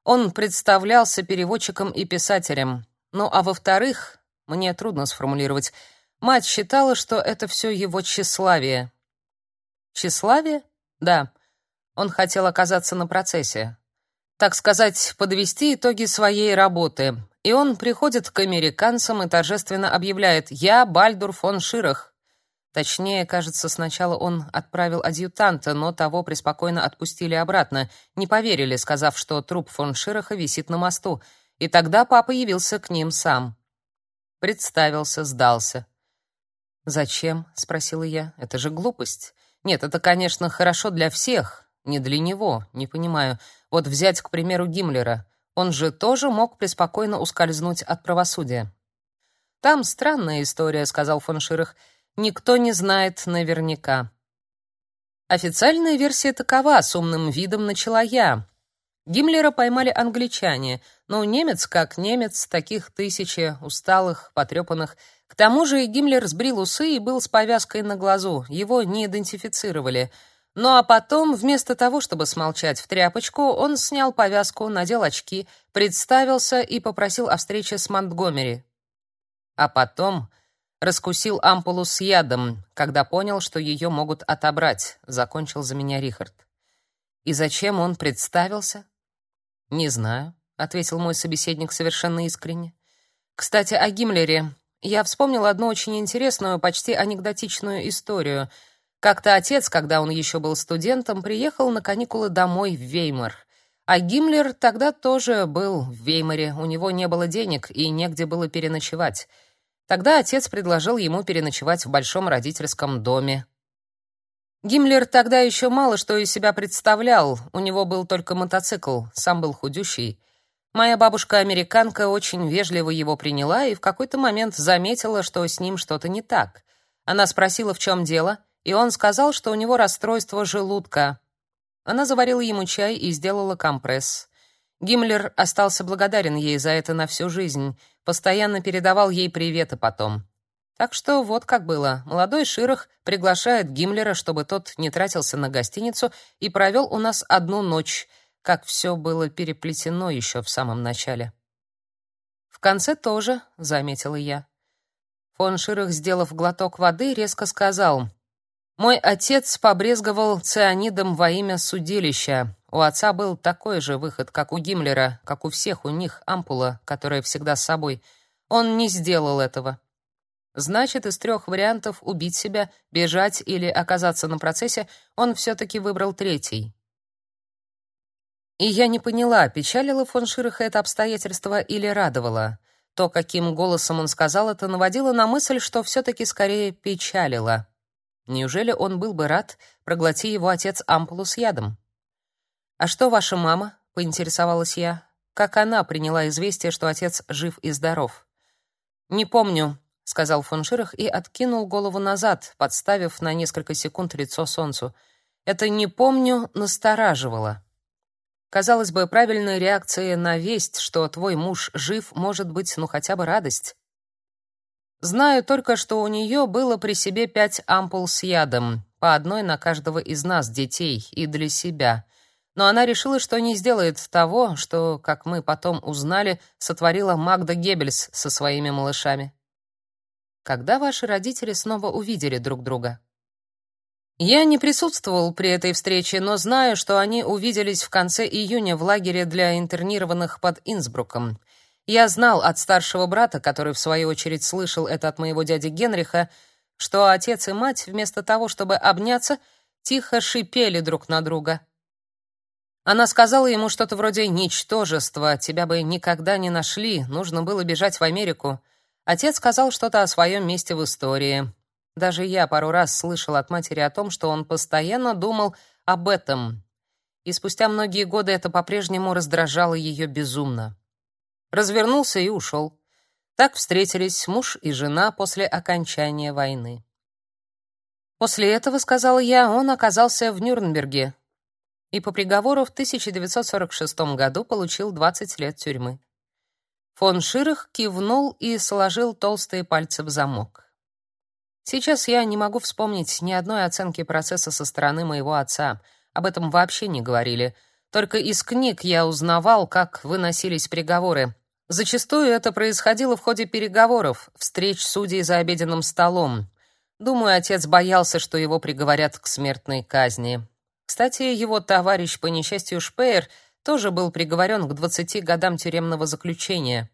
Speaker 1: Он представлялся переводчиком и писателем. Ну а во-вторых, мне трудно сформулировать, Мать считала, что это все его тщеславие. Тщеславие? Да. Он хотел оказаться на процессе. Так сказать, подвести итоги своей работы. И он приходит к американцам и торжественно объявляет «Я Бальдур фон Ширах». Точнее, кажется, сначала он отправил адъютанта, но того преспокойно отпустили обратно. Не поверили, сказав, что труп фон Шираха висит на мосту. И тогда папа явился к ним сам. Представился, сдался. «Зачем?» — спросила я. «Это же глупость. Нет, это, конечно, хорошо для всех, не для него, не понимаю. Вот взять, к примеру, Гиммлера. Он же тоже мог преспокойно ускользнуть от правосудия». «Там странная история», — сказал фон Ширах. «Никто не знает наверняка». Официальная версия такова, с умным видом начала я. Гиммлера поймали англичане, но немец как немец, таких тысячи, усталых, потрепанных, к тому же Гиммлер сбрил усы и был с повязкой на глазу, его не идентифицировали. Ну а потом, вместо того, чтобы смолчать в тряпочку, он снял повязку, надел очки, представился и попросил о встрече с Монтгомери. А потом раскусил ампулу с ядом, когда понял, что ее могут отобрать, закончил за меня Рихард. И зачем он представился? Не знаю, ответил мой собеседник совершенно искренне. Кстати, о Гиммлере. Я вспомнил одну очень интересную, почти анекдотичную историю. Как-то отец, когда он еще был студентом, приехал на каникулы домой в Веймар. А Гиммлер тогда тоже был в Веймаре, у него не было денег и негде было переночевать. Тогда отец предложил ему переночевать в большом родительском доме. Гиммлер тогда еще мало что из себя представлял, у него был только мотоцикл, сам был худющий. Моя бабушка-американка очень вежливо его приняла и в какой-то момент заметила, что с ним что-то не так. Она спросила, в чем дело, и он сказал, что у него расстройство желудка. Она заварила ему чай и сделала компресс. Гиммлер остался благодарен ей за это на всю жизнь, постоянно передавал ей приветы потом. Так что вот как было. Молодой Ширах приглашает Гиммлера, чтобы тот не тратился на гостиницу и провел у нас одну ночь — как все было переплетено еще в самом начале. В конце тоже, заметила я. Фон Ширах, сделав глоток воды, резко сказал: "Мой отец побрезговал цианидом во имя судилища. У отца был такой же выход, как у Гиммлера, как у всех у них ампула, которая всегда с собой. Он не сделал этого. Значит, из трех вариантов убить себя, бежать или оказаться на процессе, он все таки выбрал третий. И я не поняла, печалило фон Шираха это обстоятельство или радовало. То, каким голосом он сказал это, наводило на мысль, что все таки скорее печалило. Неужели он был бы рад, проглоти его отец ампулу с ядом? А что ваша мама? поинтересовалась я. Как она приняла известие, что отец жив и здоров? Не помню, сказал фон Ширах и откинул голову назад, подставив на несколько секунд лицо солнцу. Это не помню настораживало. Казалось бы, правильной реакцией на весть, что твой муж жив, может быть, ну хотя бы радость. Знаю только, что у нее было при себе пять ампул с ядом, по одной на каждого из нас, детей, и для себя. Но она решила, что не сделает того, что, как мы потом узнали, сотворила Магда Геббельс со своими малышами. Когда ваши родители снова увидели друг друга? Я не присутствовал при этой встрече, но знаю, что они увиделись в конце июня в лагере для интернированных под Инсбруком. Я знал от старшего брата, который в свою очередь слышал это от моего дяди Генриха, что отец и мать вместо того, чтобы обняться, тихо шипели друг на друга. Она сказала ему что-то вроде «Ничтожество, тебя бы никогда не нашли, нужно было бежать в Америку». Отец сказал что-то о своем месте в истории. Даже я пару раз слышал от матери о том, что он постоянно думал об этом. И спустя многие годы это по-прежнему раздражало ее безумно. Развернулся и ушел. Так встретились муж и жена после окончания войны. После этого, сказала я, он оказался в Нюрнберге и по приговору в 1946 году получил 20 лет тюрьмы. Фон Ширах кивнул и сложил толстые пальцы в замок. Сейчас я не могу вспомнить ни одной оценки процесса со стороны моего отца. Об этом вообще не говорили. Только из книг я узнавал, как выносились приговоры. Зачастую это происходило в ходе переговоров, встреч судей за обеденным столом. Думаю, отец боялся, что его приговорят к смертной казни. Кстати, его товарищ по несчастью Шпеер тоже был приговорен к 20 годам тюремного заключения.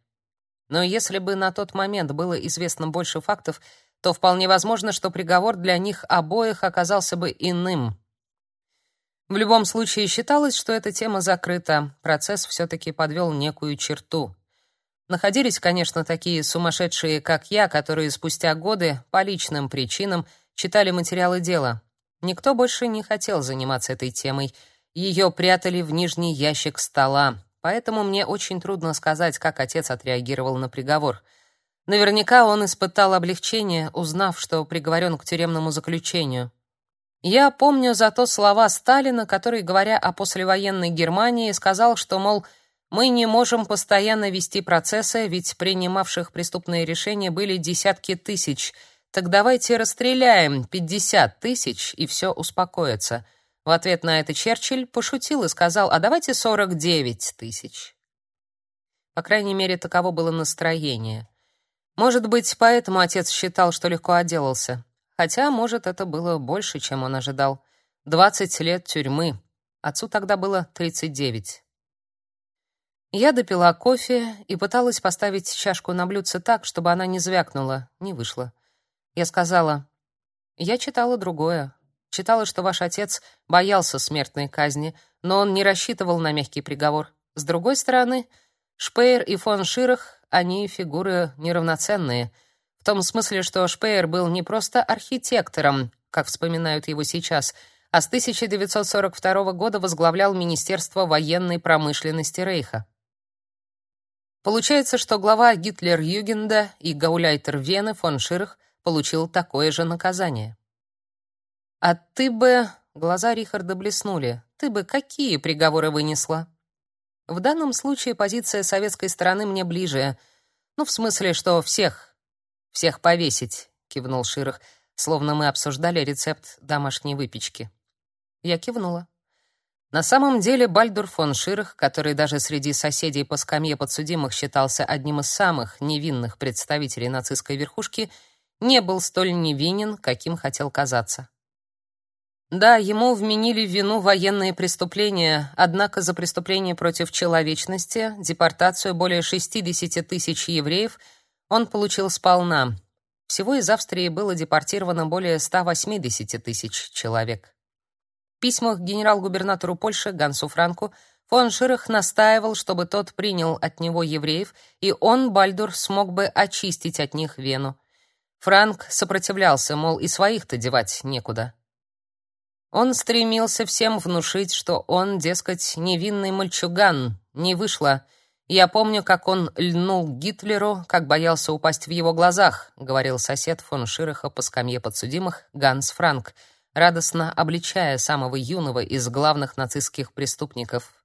Speaker 1: Но если бы на тот момент было известно больше фактов, то вполне возможно, что приговор для них обоих оказался бы иным. В любом случае считалось, что эта тема закрыта. Процесс все таки подвел некую черту. Находились, конечно, такие сумасшедшие, как я, которые спустя годы по личным причинам читали материалы дела. Никто больше не хотел заниматься этой темой. Ее прятали в нижний ящик стола. Поэтому мне очень трудно сказать, как отец отреагировал на приговор. Наверняка он испытал облегчение, узнав, что приговорен к тюремному заключению. Я помню зато слова Сталина, который, говоря о послевоенной Германии, сказал, что, мол, мы не можем постоянно вести процессы, ведь принимавших преступные решения были десятки тысяч. Так давайте расстреляем 50 тысяч, и все успокоится. В ответ на это Черчилль пошутил и сказал, а давайте 49 тысяч. По крайней мере, таково было настроение. Может быть, поэтому отец считал, что легко отделался. Хотя, может, это было больше, чем он ожидал. 20 лет тюрьмы. Отцу тогда было 39. Я допила кофе и пыталась поставить чашку на блюдце так, чтобы она не звякнула. Не вышло. Я сказала: "Я читала другое. Читала, что ваш отец боялся смертной казни, но он не рассчитывал на мягкий приговор. С другой стороны, Шпеер и фон Ширах они фигуры неравноценные, в том смысле, что Шпеер был не просто архитектором, как вспоминают его сейчас, а с 1942 года возглавлял Министерство военной промышленности Рейха. Получается, что глава Гитлер-Югенда и гауляйтер Вены фон Ширах получил такое же наказание. А ты бы, глаза Рихарда блеснули. Ты бы какие приговоры вынесла? В данном случае позиция советской стороны мне ближе. Ну, в смысле, что всех, всех повесить, кивнул Ширах, словно мы обсуждали рецепт домашней выпечки. Я кивнула. На самом деле Бальдур фон Ширах, который даже среди соседей по скамье подсудимых считался одним из самых невинных представителей нацистской верхушки, не был столь невинен, каким хотел казаться. Да, ему вменили в вину военные преступления, однако за преступление против человечности, депортацию более 60 тысяч евреев он получил сполна. Всего из Австрии было депортировано более 180 тысяч человек. Письмах генерал-губернатору Польши Гансу Франку фон Ширах настаивал, чтобы тот принял от него евреев, и он, Бальдур, смог бы очистить от них Вену. Франк сопротивлялся, мол, и своих-то девать некуда. Он стремился всем внушить, что он, дескать, невинный мальчуган. Не вышло. Я помню, как он льнул Гитлеру, как боялся упасть в его глазах, говорил сосед фон Широха по скамье подсудимых Ганс Франк, радостно обличая самого юного из главных нацистских преступников.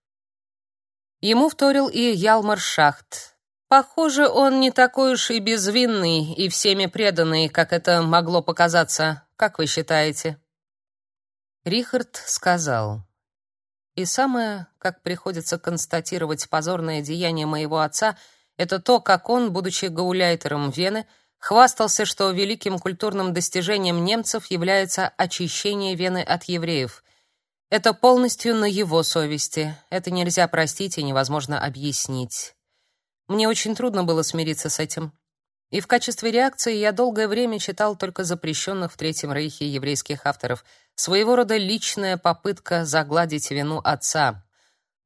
Speaker 1: Ему вторил и Ялмар Шахт. Похоже, он не такой уж и безвинный и всеми преданный, как это могло показаться. Как вы считаете? Рихард сказал: "И самое, как приходится констатировать позорное деяние моего отца, это то, как он, будучи гауляйтером Вены, хвастался, что великим культурным достижением немцев является очищение Вены от евреев. Это полностью на его совести. Это нельзя простить и невозможно объяснить. Мне очень трудно было смириться с этим. И в качестве реакции я долгое время читал только запрещенных в Третьем Рейхе еврейских авторов, своего рода личная попытка загладить вину отца.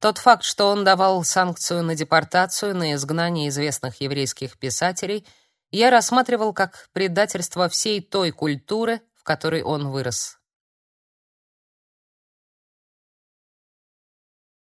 Speaker 1: Тот факт, что он давал санкцию на депортацию, на изгнание известных еврейских писателей, я рассматривал как предательство всей той культуры, в которой он вырос.